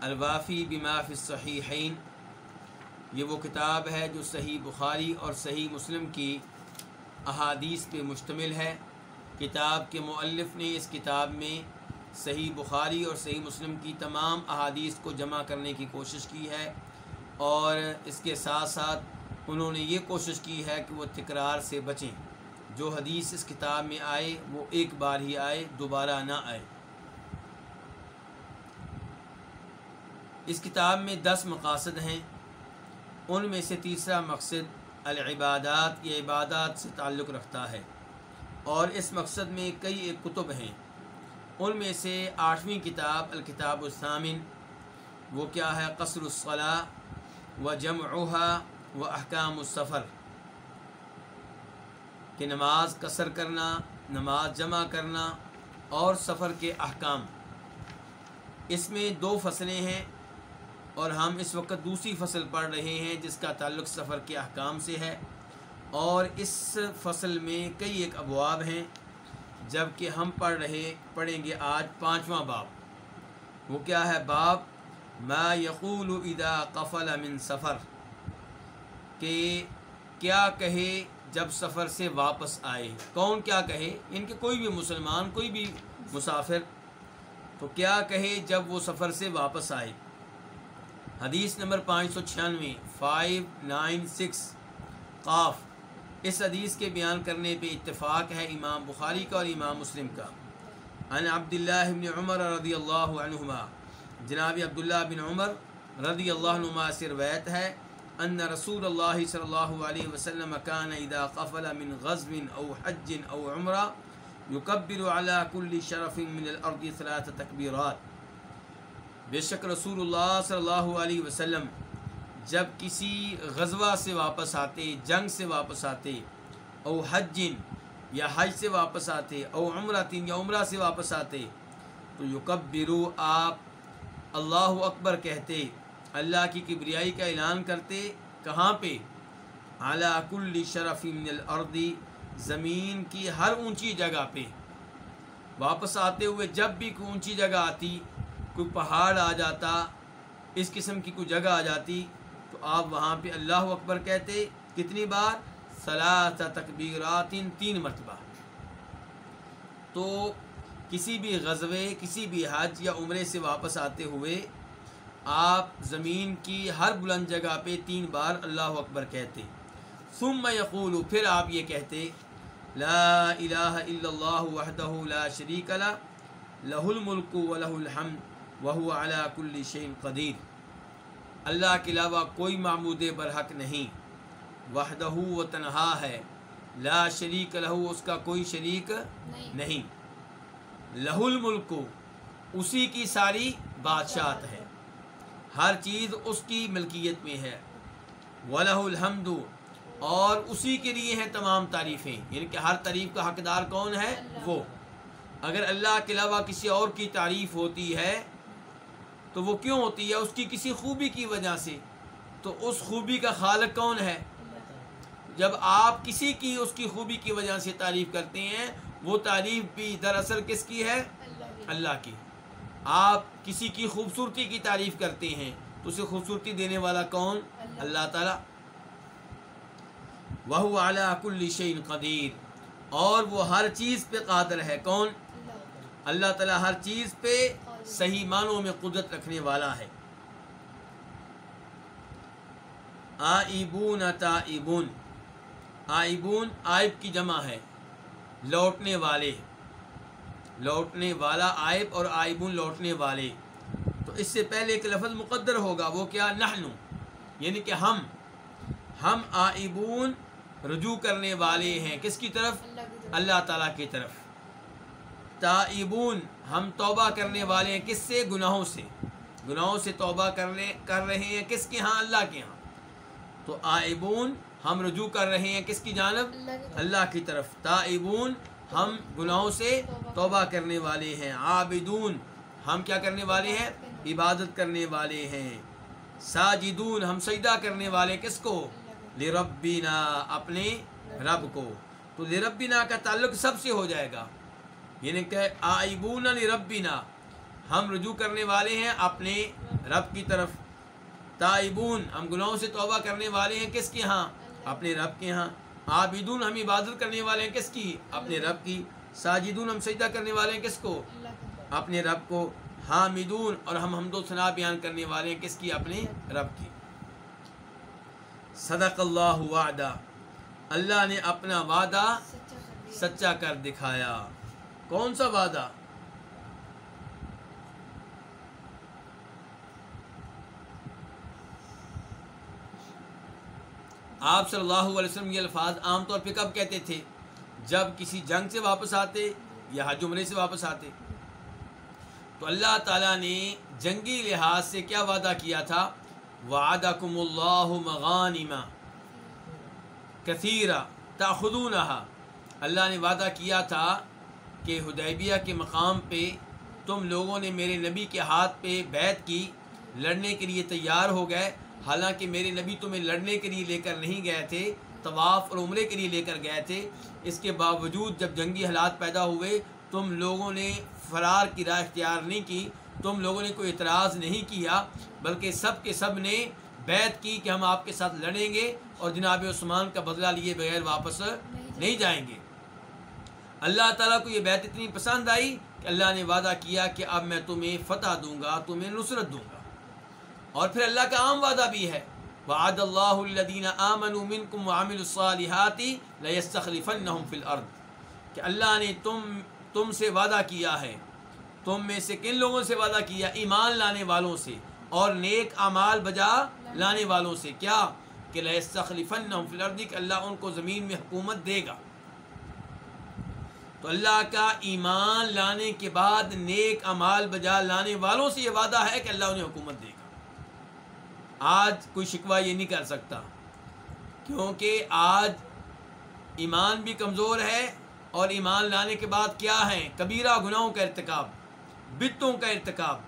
الوافی بما فی الصحیحین۔ یہ وہ کتاب ہے جو صحیح بخاری اور صحیح مسلم کی احادیث پہ مشتمل ہے۔ کتاب کے مؤلف نے اس کتاب میں صحیح بخاری اور صحیح مسلم کی تمام احادیث کو جمع کرنے کی کوشش کی ہے اور اس کے ساتھ ساتھ انہوں نے یہ کوشش کی ہے کہ وہ تکرار سے بچیں۔ جو حدیث اس کتاب میں آئے وہ ایک بار ہی آئے، دوبارہ نہ آئے۔ اس کتاب میں دس مقاصد ہیں۔ ان میں سے تیسرا مقصد العبادات یہ عبادات سے تعلق رکھتا ہے۔ اور اس مقصد میں کئی ایک کتب ہیں۔ ان میں سے آٹھویں کتاب الکتاب الثامن، وہ کیا ہے؟ قصر الصلاح و جمعہ و احکام السفر۔ کہ نماز قصر کرنا، نماز جمع کرنا اور سفر کے احکام۔ اس میں دو فصلیں ہیں۔ اور ہم اس وقت دوسری فصل پڑھ رہے ہیں جس کا تعلق سفر کے احکام سے ہے اور اس فصل میں کئی ایک ابواب ہیں جبکہ ہم پڑھ رہے پڑھیں گے آج پانچواں باب۔ وہ کیا ہے؟ باب ما یقول ادا قفل من سفر۔ کہ کیا کہے جب سفر سے واپس آئے۔ کون کیا کہے؟ ان کے کوئی بھی مسلمان، کوئی بھی مسافر۔ تو کیا کہے جب وہ سفر سے واپس آئے؟ حدیث نمبر پانچ سو چھیانوے فائیو نائن سکس، قاف۔ اس حدیث کے بیان کرنے پہ اتفاق ہے امام بخاری کا اور امام مسلم کا۔ ان عبداللہ بن عمر رضی اللہ عنہما۔ جناب عبداللہ بن عمر رضی اللہ عنہما سے روایت ہے، ان رسول اللہ صلی اللہ علیہ وسلم کان اذا قفل من غزو او حج او عمرہ یکبر على كل شرف من الارض ثلاث تکبیرات۔ بے شک رسول اللہ صلی اللہ علیہ وسلم جب کسی غزوہ سے واپس آتے، جنگ سے واپس آتے، او حجن یا حج سے واپس آتے، او عمرہ یا عمرہ سے واپس آتے، تو یکبرو آپ اللہ اکبر کہتے، اللہ کی کبریائی کا اعلان کرتے، کہاں پہ؟ اعلیٰ کل شرف من الارضی زمین کی ہر اونچی جگہ پہ۔ واپس آتے ہوئے جب بھی کوئی اونچی جگہ آتی کوئی پہاڑ آ جاتا، اس قسم کی کوئی جگہ آ جاتی، تو آپ وہاں پہ اللہ اکبر کہتے، کتنی بار؟ صلاح تکبیرات تین مرتبہ۔ تو کسی بھی غزوے، کسی بھی حج یا عمرے سے واپس آتے ہوئے آپ زمین کی ہر بلند جگہ پہ تین بار اللہ اکبر کہتے۔ ثم یقول، پھر آپ یہ کہتے، لا الہ الا اللہ وحدہ لا شریک لا لہ الملک و لہ الحمد۔ وہ اعلیٰ کل شعین قدیر۔ اللہ کے علاوہ کوئی معمود برحق نہیں۔ وحدہ و تنہا ہے۔ لا شریک لہو اس کا کوئی شریک نہیں۔ لہ الملک اسی کی ساری بادشاہت ہے۔ ہر چیز اس کی ملکیت میں ہے۔ ولہ الحمد اور اسی کے لیے ہیں تمام تعریفیں۔ یعنی کہ ہر تعریف کا حقدار کون ہے؟ وہ۔ اگر اللہ کے علاوہ کسی اور کی تعریف ہوتی ہے تو وہ کیوں ہوتی ہے؟ اس کی کسی خوبی کی وجہ سے۔ تو اس خوبی کا خالق کون ہے؟ جب آپ کسی کی اس کی خوبی کی وجہ سے تعریف کرتے ہیں، وہ تعریف بھی دراصل کس کی ہے؟ اللہ کی۔ آپ کسی کی خوبصورتی کی تعریف کرتے ہیں، تو اسے خوبصورتی دینے والا کون؟ اللہ تعالیٰ۔ وہ اعلیٰ کل شعین قدیر اور وہ ہر چیز پہ قادر ہے۔ کون؟ اللہ تعالیٰ۔ ہر چیز پہ صحیح معنوں میں قدرت رکھنے والا ہے۔ آئبون تائبون۔ آئبون آئب کی جمع ہے۔ لوٹنے والے۔ لوٹنے والا آئب اور آئبون لوٹنے والے۔ تو اس سے پہلے ایک لفظ مقدر ہوگا، وہ کیا؟ نحنو۔ یعنی کہ ہم۔ ہم آئبون رجوع کرنے والے ہیں۔ کس کی طرف؟ اللہ تعالیٰ کی طرف۔ تائبون۔ ہم توبہ کرنے والے ہیں کس سے؟ گناہوں سے۔ گناہوں سے توبہ کرنے کر رہے ہیں کس کے ہاں؟ اللہ کے ہاں۔ تو آئبون ہم رجوع کر رہے ہیں کس کی جانب؟ اللہ کی طرف۔ تائبون ہم گناہوں سے توبہ کرنے والے ہیں۔ عابدون ہم کیا کرنے والے ہیں؟ عبادت کرنے والے ہیں۔ ساجدون ہم سجدہ کرنے والے کس کو؟ لربینا اپنے رب کو۔ تو لربینا کا تعلق سب سے ہو جائے گا۔ یعنی کہ آئبون لربینا ہم رجوع کرنے والے ہیں اپنے رب کی طرف۔ تائبون، ہم گناہوں سے توبہ کرنے والے ہیں کس کے ہاں؟ اپنے رب کے ہاں۔ عابدون، ہم عبادت کرنے والے ہیں کس کی؟ اپنے رب کی۔ ساجدون، ہم سجدہ کرنے والے ہیں کس کو؟ اپنے رب کو۔ حامدون، اور ہم حمد و ثنا بیان کرنے والے ہیں کس کی؟ اپنے رب کی۔ صدق اللہ وعدہ۔ اللہ نے اپنا وعدہ سچا کر دکھایا۔ کون سا وعدہ؟ آپ صلی اللہ علیہ وسلم یہ الفاظ عام طور پہ کب کہتے تھے؟ جب کسی جنگ سے واپس آتے یا حج عمرے سے واپس آتے۔ تو اللہ تعالیٰ نے جنگی لحاظ سے کیا وعدہ کیا تھا؟ وعدہ کم اللہ مغانما کثیرہ تاخدونہا اللہ نے وعدہ کیا تھا کہ حدیبیہ کے مقام پہ تم لوگوں نے میرے نبی کے ہاتھ پہ بیت کی، لڑنے کے لیے تیار ہو گئے۔ حالانکہ میرے نبی تمہیں لڑنے کے لیے لے کر نہیں گئے تھے، طواف اور عمرے کے لیے لے کر گئے تھے۔ اس کے باوجود جب جنگی حالات پیدا ہوئے، تم لوگوں نے فرار کی راہ اختیار نہیں کی، تم لوگوں نے کوئی اعتراض نہیں کیا، بلکہ سب کے سب نے بیت کی کہ ہم آپ کے ساتھ لڑیں گے اور جناب عثمان کا بدلہ لیے بغیر واپس نہیں جائیں گے۔ اللہ تعالیٰ کو یہ بیت اتنی پسند آئی کہ اللہ نے وعدہ کیا کہ اب میں تمہیں فتح دوں گا، تمہیں نصرت دوں گا۔ اور پھر اللہ کا عام وعدہ بھی ہے، وعد اللہ الدین آمن منکم وعمل الصالحات لیستخلفنہم فی الارض کہ اللہ نے تم تم سے وعدہ کیا ہے۔ تم میں سے کن لوگوں سے وعدہ کیا؟ ایمان لانے والوں سے۔ اور نیک اعمال بجا لانے والوں سے۔ کیا؟ کہ لیستخلفنہم فی الارض کہ اللہ ان کو زمین میں حکومت دے گا تو اللہ کا ایمان لانے کے بعد نیک امال بجا لانے والوں سے یہ وعدہ ہے کہ اللہ انہیں حکومت دے گا۔ آج کوئی شکوہ یہ نہیں کر سکتا، کیونکہ آج ایمان بھی کمزور ہے اور ایمان لانے کے بعد کیا ہیں؟ کبیرہ گناہوں کا ارتکاب، بتوں کا ارتکاب۔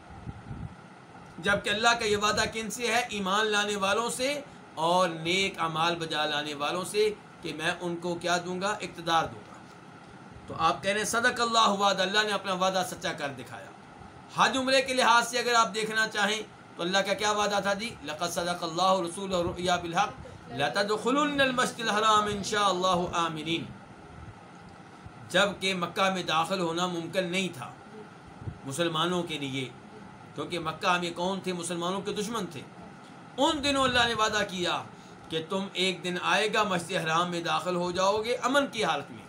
جبکہ اللہ کا یہ وعدہ کن سے ہے؟ ایمان لانے والوں سے اور نیک امال بجا لانے والوں سے کہ میں ان کو کیا دوں گا؟ اقتدار دوں گا۔ تو آپ کہہ رہے ہیں، صدق اللہ وعدہ اللہ نے اپنا وعدہ سچا کر دکھایا۔ حج عمرے کے لحاظ سے اگر آپ دیکھنا چاہیں تو اللہ کا کیا وعدہ تھا جی؟ لقد صدق اللہ رسول رؤیا بالحق۔ لتدخلن المسجد الحرام انشاء اللہ آمنین۔ جبکہ مکہ میں داخل ہونا ممکن نہیں تھا مسلمانوں کے لیے، کیونکہ مکہ میں کون تھے؟ مسلمانوں کے دشمن تھے۔ ان دنوں اللہ نے وعدہ کیا کہ تم ایک دن آئے گا، مسجد حرام میں داخل ہو جاؤ گے، امن کی حالت میں۔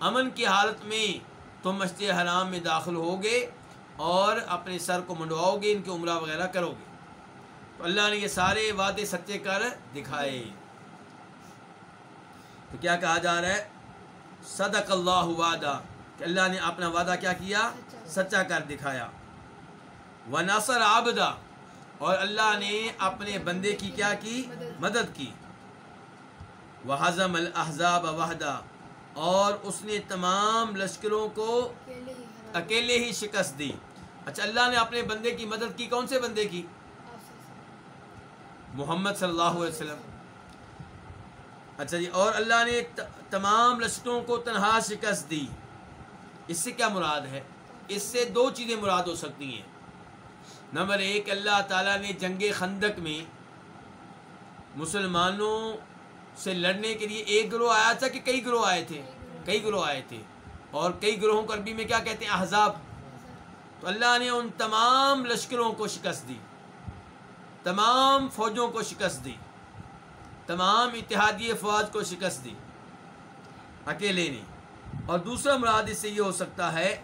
امن کی حالت میں تم مسجد حرام میں داخل ہوگے اور اپنے سر کو منڈواؤ گے، ان کے عمرہ وغیرہ کرو گے۔ تو اللہ نے یہ سارے وعدے سچے کر دکھائے۔ تو کیا کہا جا رہا ہے؟ صدق اللہ وعدہ۔ کہ اللہ نے اپنا وعدہ کیا کیا؟ سچا کر دکھایا۔ و نثر آبدہ اور اللہ نے اپنے بندے کی کیا کی؟ مدد کی۔ وہ حضم الحضاب وحدہ۔ اور اس نے تمام لشکروں کو اکیلے ہی شکست دی۔ اچھا اللہ نے اپنے بندے کی مدد کی؟ کون سے بندے کی؟ محمد صلی اللہ علیہ وسلم۔ اچھا جی اور اللہ نے تمام لشکروں کو تنہا شکست دی۔ اس سے کیا مراد ہے؟ اس سے دو چیزیں مراد ہو سکتی ہیں۔ نمبر ایک اللہ تعالیٰ نے جنگ خندق میں مسلمانوں سے لڑنے کے لیے ایک گروہ آیا تھا کہ کئی گروہ آئے تھے، کئی گروہ آئے تھے۔ اور کئی گروہوں کو عربی میں کیا کہتے ہیں؟ احزاب۔ تو اللہ نے ان تمام لشکروں کو شکست دی، تمام فوجوں کو شکست دی، تمام اتحادی فوج کو شکست دی اکیلے نے۔ اور دوسرا مراد اس سے یہ ہو سکتا ہے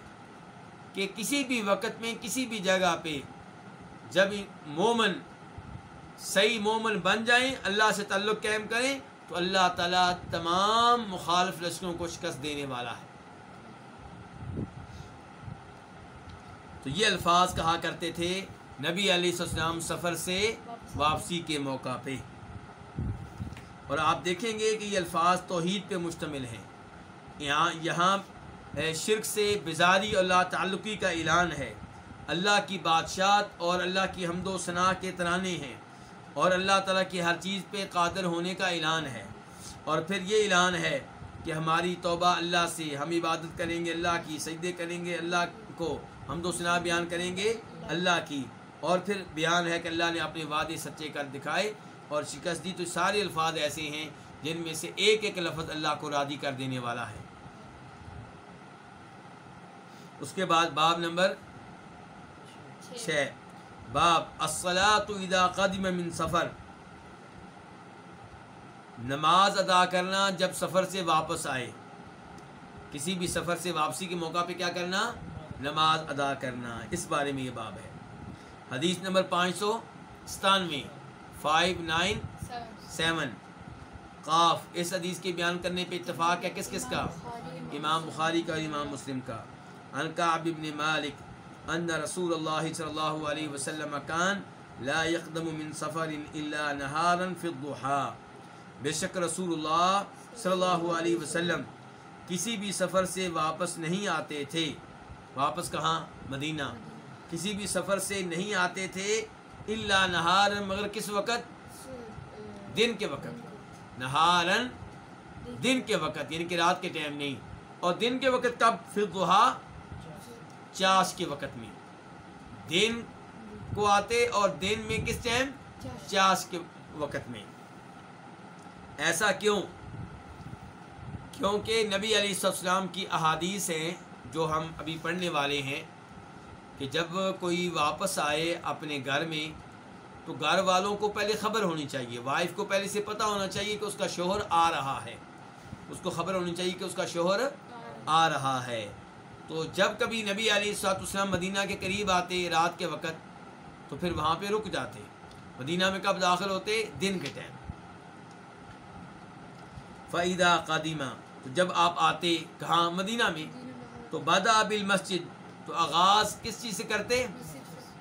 کہ کسی بھی وقت میں، کسی بھی جگہ پہ جب مومن، صحیح مومن بن جائیں، اللہ سے تعلق قائم کریں تو اللہ تعالیٰ تمام مخالف لشکروں کو شکست دینے والا ہے۔ تو یہ الفاظ کہا کرتے تھے، نبی علیہ السلام سفر سے واپسی کے موقع پہ۔ اور آپ دیکھیں گے کہ یہ الفاظ توحید پہ مشتمل ہیں۔ یہاں یہاں شرک سے بزاری اللہ تعلقی کا اعلان ہے۔ اللہ کی بادشاہت اور اللہ کی حمد و ثناء کے ترانے ہیں۔ اور اللہ تعالیٰ کی ہر چیز پہ قادر ہونے کا اعلان ہے۔ اور پھر یہ اعلان ہے کہ ہماری توبہ اللہ سے ہم عبادت کریں گے اللہ کی سجدے کریں گے اللہ کو ہم دو ثناء بیان کریں گے اللہ کی۔ اور پھر بیان ہے کہ اللہ نے اپنے وعدے سچے کر دکھائے۔ اور شکست دی تو سارے الفاظ ایسے ہیں جن میں سے ایک ایک لفظ اللہ کو راضی کر دینے والا ہے۔ اس کے بعد باب نمبر چھ۔ باب ادا قدم من سفر۔ نماز ادا کرنا جب سفر سے واپس آئے۔ کسی بھی سفر سے واپسی کے موقع پہ کیا کرنا؟ نماز ادا کرنا۔ اس بارے میں یہ باب ہے۔ حدیث نمبر پانچ سو ستانوے۔ Five nine seven. قاف، اس حدیث کے بیان کرنے پہ اتفاق ہے۔ کس کس کا؟ امام بخاری کا اور امام مسلم کا۔ انکاب ابن مالک۔ ان رسول اللہ صلی اللہ علیہ وسلم کان لا يقدم من سفر الا نهارا في الضحى. بے شک رسول اللہ صلی اللہ علیہ وسلم کسی بھی سفر سے واپس نہیں آتے تھے. واپس کہاں؟ مدینہ. کسی بھی سفر سے نہیں آتے تھے اللہ نہارن مگر کس وقت؟ دن کے وقت. نہارن دن کے وقت یعنی کہ رات کے ٹائم نہیں. اور دن کے وقت کب؟ پھر دہا چاش کے وقت میں۔ دن کو آتے اور دن میں کس ٹائم؟ چاش کے وقت میں۔ ایسا کیوں؟ کیونکہ نبی علیہ السلام کی احادیث ہیں جو ہم ابھی پڑھنے والے ہیں کہ جب کوئی واپس آئے اپنے گھر میں، تو گھر والوں کو پہلے خبر ہونی چاہیے۔ وائف کو پہلے سے پتہ ہونا چاہیے کہ اس کا شوہر آ رہا ہے۔ اس کو خبر ہونی چاہیے کہ اس کا شوہر آ رہا ہے۔ تو جب کبھی نبی علی سات اسلام مدینہ کے قریب آتے رات کے وقت، تو پھر وہاں پہ رک جاتے۔ مدینہ میں کب داخل ہوتے؟ دن کے ٹائم۔ فعیدہ قادیمہ تو جب آپ آتے کہاں؟ مدینہ میں۔ تو بدا بل مسجد تو آغاز کس چیز سے کرتے؟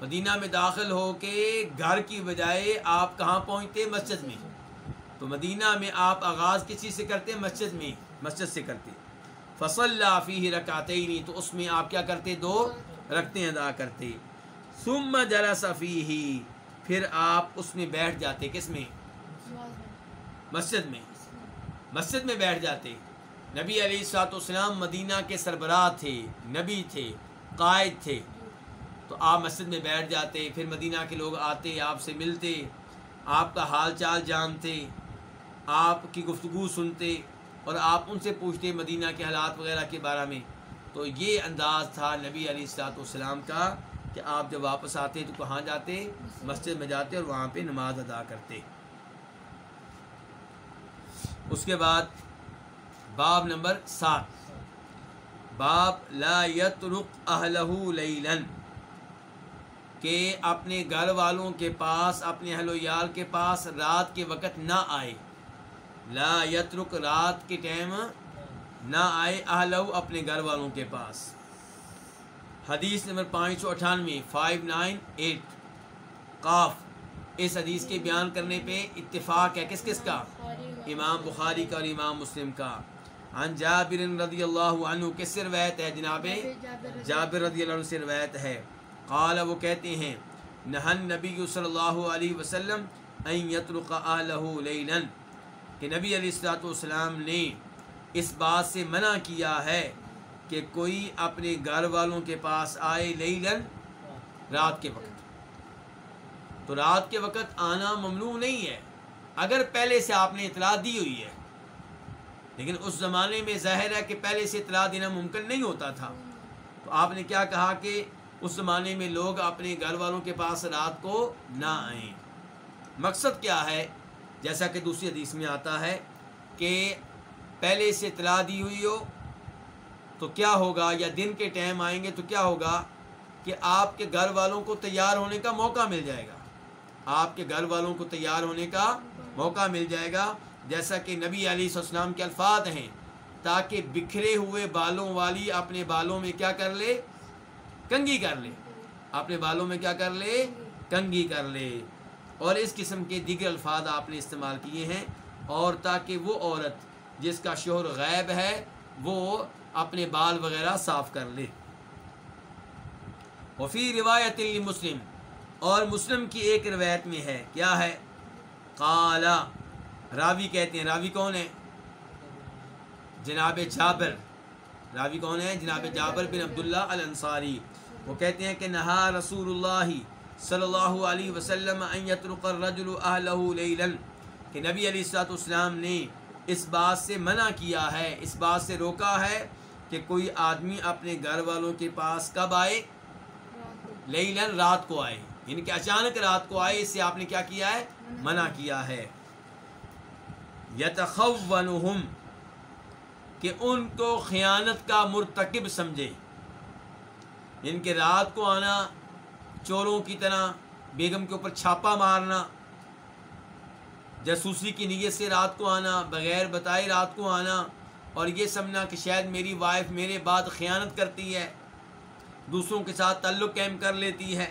مدینہ میں داخل ہو کے گھر کی بجائے آپ کہاں پہنچتے؟ مسجد میں۔ تو مدینہ میں آپ آغاز کس چیز سے کرتے؟ مسجد میں۔ مسجد سے کرتے۔ فصل فی رکاتے ہی نہیں تو اس میں آپ کیا کرتے؟ دو رکھتے ادا کرتے۔ سم جرا صفی ہی پھر آپ اس میں بیٹھ جاتے۔ کس میں؟ مسجد میں۔ مسجد میں بیٹھ جاتے۔ نبی علی سات اسلام مدینہ کے سربراہ تھے، نبی تھے، قائد تھے۔ تو آپ مسجد میں بیٹھ جاتے، پھر مدینہ کے لوگ آتے، آپ سے ملتے، آپ کا حال چال جانتے، آپ کی گفتگو سنتے۔ اور آپ ان سے پوچھتے مدینہ کے حالات وغیرہ کے بارے میں۔ تو یہ انداز تھا نبی علیہ السلاۃ والسلام کا کہ آپ جب واپس آتے تو کہاں جاتے مسجد میں جاتے اور وہاں پہ نماز ادا کرتے اس کے بعد باب نمبر سات۔ باب لا یترک اہلہ لیلن۔ کہ اپنے گھر والوں کے پاس، اپنے اہل و یال کے پاس رات کے وقت نہ آئے۔ لا یترک رات کے ٹائم نہ آئے اہلہ اپنے گھر والوں کے پاس۔ حدیث نمبر پانچ سو اٹھانوے، فائیو نائن ایٹ۔ قاف، اس حدیث کے بیان کرنے پہ اتفاق ہے کس کس کا؟ امام بخاری کا اور امام مسلم کا۔ عن جابر رضی اللہ عنہ، کس سے روایت ہے جناب؟ جابر رضی اللہ عنہ سے روایت ہے۔ قال، وہ کہتے ہیں نہن نبی صلی اللہ علیہ وسلم ان یترق اہلہ لیلا۔ کہ نبی علیہ السلاۃ والسلام نے اس بات سے منع کیا ہے کہ کوئی اپنے گھر والوں کے پاس آئے لیلن رات کے وقت۔ تو رات کے وقت آنا ممنوع نہیں ہے۔ اگر پہلے سے آپ نے اطلاع دی ہوئی ہے۔ لیکن اس زمانے میں ظاہر ہے کہ پہلے سے اطلاع دینا ممکن نہیں ہوتا تھا۔ تو آپ نے کیا کہا کہ اس زمانے میں لوگ اپنے گھر والوں کے پاس رات کو نہ آئیں۔ مقصد کیا ہے؟ جیسا کہ دوسری حدیث میں آتا ہے کہ پہلے سے اطلاع دی ہوئی ہو تو کیا ہوگا یا دن کے ٹائم آئیں گے تو کیا ہوگا کہ آپ کے گھر والوں کو تیار ہونے کا موقع مل جائے گا۔ آپ کے گھر والوں کو تیار ہونے کا موقع مل جائے گا۔ جیسا کہ نبی علیہ السلام کے الفاظ ہیں، تاکہ بکھرے ہوئے بالوں والی اپنے بالوں میں کیا کر لے؟ کنگھی کر لے۔ اپنے بالوں میں کیا کر لے؟ کنگھی کر لے۔ اور اس قسم کے دیگر الفاظ آپ نے استعمال کیے ہیں اور تاکہ وہ عورت جس کا شوہر غیب ہے وہ اپنے بال وغیرہ صاف کر لے۔ وفی روایت مسلم اور مسلم کی ایک روایت میں ہے۔ کیا ہے؟ کالا راوی کہتے ہیں۔ راوی کون ہے؟ جناب جابر۔ راوی کون ہے؟ جناب جابر بن عبداللہ الانصاری۔ وہ کہتے ہیں کہ نہا رسول اللہ صلی اللہ علیہ وسلم الرجل اہلہ لیلن کہ نبی علیہ السلاۃ والسلام نے اس بات سے منع کیا ہے، اس بات سے روکا ہے کہ کوئی آدمی اپنے گھر والوں کے پاس کب آئے؟ لیلن رات کو آئے یعنی کہ اچانک رات کو آئے، اس سے آپ نے کیا کیا ہے؟ منع کیا ہے۔ یتخونہم، کہ ان کو خیانت کا مرتکب سمجھے ان یعنی کے رات کو آنا چوروں کی طرح بیگم کے اوپر چھاپا مارنا، جاسوسی کی نیت سے رات کو آنا، بغیر بتائے رات کو آنا، اور یہ سمجھنا کہ شاید میری وائف میرے بعد خیانت کرتی ہے، دوسروں کے ساتھ تعلق قائم کر لیتی ہے۔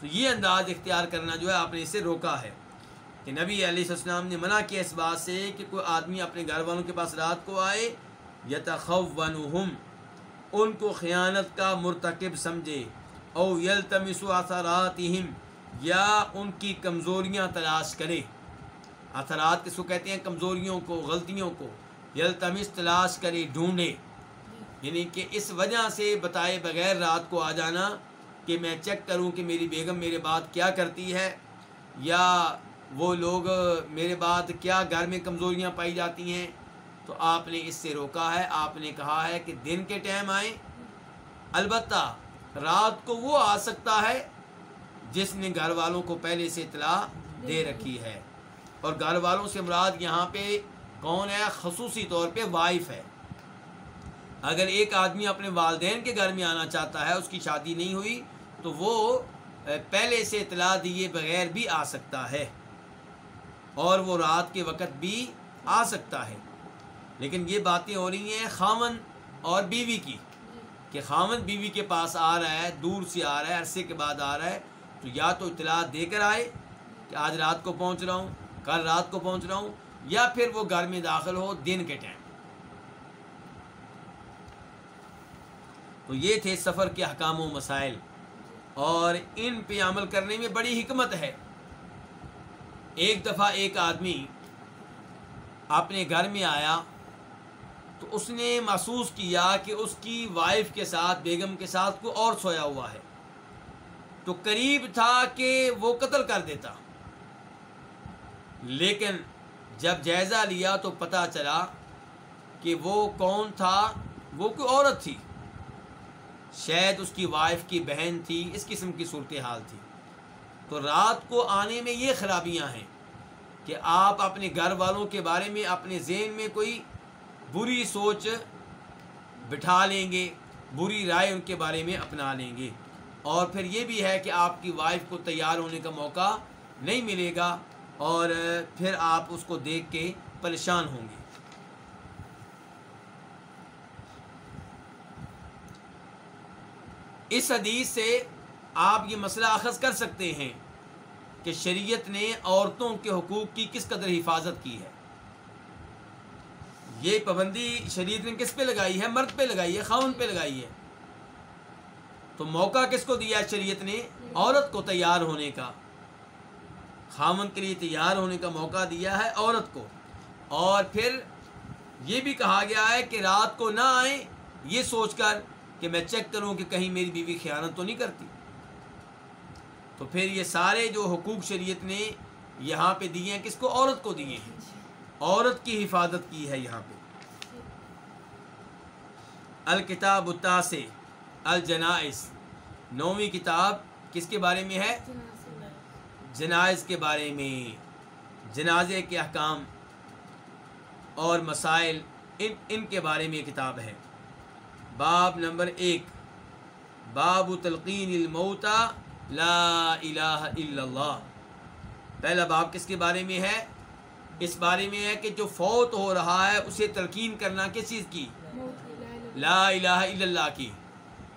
تو یہ انداز اختیار کرنا جو ہے، آپ نے اسے روکا ہے کہ نبی علیہ السلام نے منع کیا اس بات سے کہ کوئی آدمی اپنے گھر والوں کے پاس رات کو آئے، یتخونہم، ان کو خیانت کا مرتکب سمجھے۔ او یلتمس اثراتہم یا ان کی کمزوریاں تلاش کرے۔ اثرات کس کو کہتے ہیں؟ کمزوریوں کو، غلطیوں کو۔ یلتمس تلاش کرے، ڈھونڈے۔ یعنی کہ اس وجہ سے بتائے بغیر رات کو آ جانا کہ میں چیک کروں کہ میری بیگم میرے بعد کیا کرتی ہے، یا وہ لوگ میرے بعد کیا گھر میں کمزوریاں پائی جاتی ہیں۔ تو آپ نے اس سے روکا ہے، آپ نے کہا ہے کہ دن کے ٹائم آئیں۔ البتہ رات کو وہ آ سکتا ہے جس نے گھر والوں کو پہلے سے اطلاع دے رکھی ہے۔ اور گھر والوں سے مراد یہاں پہ کون ہے؟ خصوصی طور پہ وائف ہے۔ اگر ایک آدمی اپنے والدین کے گھر میں آنا چاہتا ہے اس کی شادی نہیں ہوئی تو وہ پہلے سے اطلاع دیے بغیر بھی آ سکتا ہے۔ اور وہ رات کے وقت بھی آ سکتا ہے۔ لیکن یہ باتیں ہو رہی ہیں خامن اور بیوی کی۔ کہ خامن بیوی کے پاس آ رہا ہے، دور سے آ رہا ہے، عرصے کے بعد آ رہا ہے، تو یا تو اطلاع دے کر آئے کہ آج رات کو پہنچ رہا ہوں، کل رات کو پہنچ رہا ہوں، یا پھر وہ گھر میں داخل ہو دن کے ٹائم۔ تو یہ تھے سفر کے حکام و مسائل۔ اور ان پہ عمل کرنے میں بڑی حکمت ہے۔ ایک دفعہ ایک آدمی اپنے گھر میں آیا تو اس نے محسوس کیا کہ اس کی وائف کے ساتھ، بیگم کے ساتھ کوئی اور سویا ہوا ہے۔ تو قریب تھا کہ وہ قتل کر دیتا۔ لیکن جب جائزہ لیا تو پتہ چلا کہ وہ کون تھا، وہ کوئی عورت تھی۔ شاید اس کی وائف کی بہن تھی، اس قسم کی صورتحال تھی۔ تو رات کو آنے میں یہ خرابیاں ہیں کہ آپ اپنے گھر والوں کے بارے میں، اپنے ذہن میں کوئی بری سوچ بٹھا لیں گے، بری رائے ان کے بارے میں اپنا لیں گے۔ اور پھر یہ بھی ہے کہ آپ کی وائف کو تیار ہونے کا موقع نہیں ملے گا اور پھر آپ اس کو دیکھ کے پریشان ہوں گے۔ اس حدیث سے آپ یہ مسئلہ اخذ کر سکتے ہیں کہ شریعت نے عورتوں کے حقوق کی کس قدر حفاظت کی ہے۔ یہ پابندی شریعت نے کس پہ لگائی ہے؟ مرد پہ لگائی ہے، خاون پہ لگائی ہے۔ تو موقع کس کو دیا شریعت نے؟ عورت کو تیار ہونے کا۔ خامن کے لیے تیار ہونے کا موقع دیا ہے عورت کو۔ اور پھر یہ بھی کہا گیا ہے کہ رات کو نہ آئیں۔ یہ سوچ کر کہ میں چیک کروں کہ کہیں میری بیوی خیانت تو نہیں کرتی۔ تو پھر یہ سارے جو حقوق شریعت نے یہاں پہ دیے ہیں، کس کو؟ عورت کو دیے ہیں۔ عورت کی حفاظت کی ہے یہاں پہ۔ الکتاب التاسع، الجنائز۔ نویں کتاب کس کے بارے میں ہے؟ جنائز کے بارے میں۔ جنازے کے احکام اور مسائل ان ان کے بارے میں کتاب ہے۔ باب نمبر ایک۔ باب تلقین الموتا لا الہ الا اللہ۔ پہلا باب کس کے بارے میں ہے؟ اس بارے میں ہے کہ جو فوت ہو رہا ہے، اسے تلقین کرنا کس چیز کی؟ لا الہ الا اللہ کی۔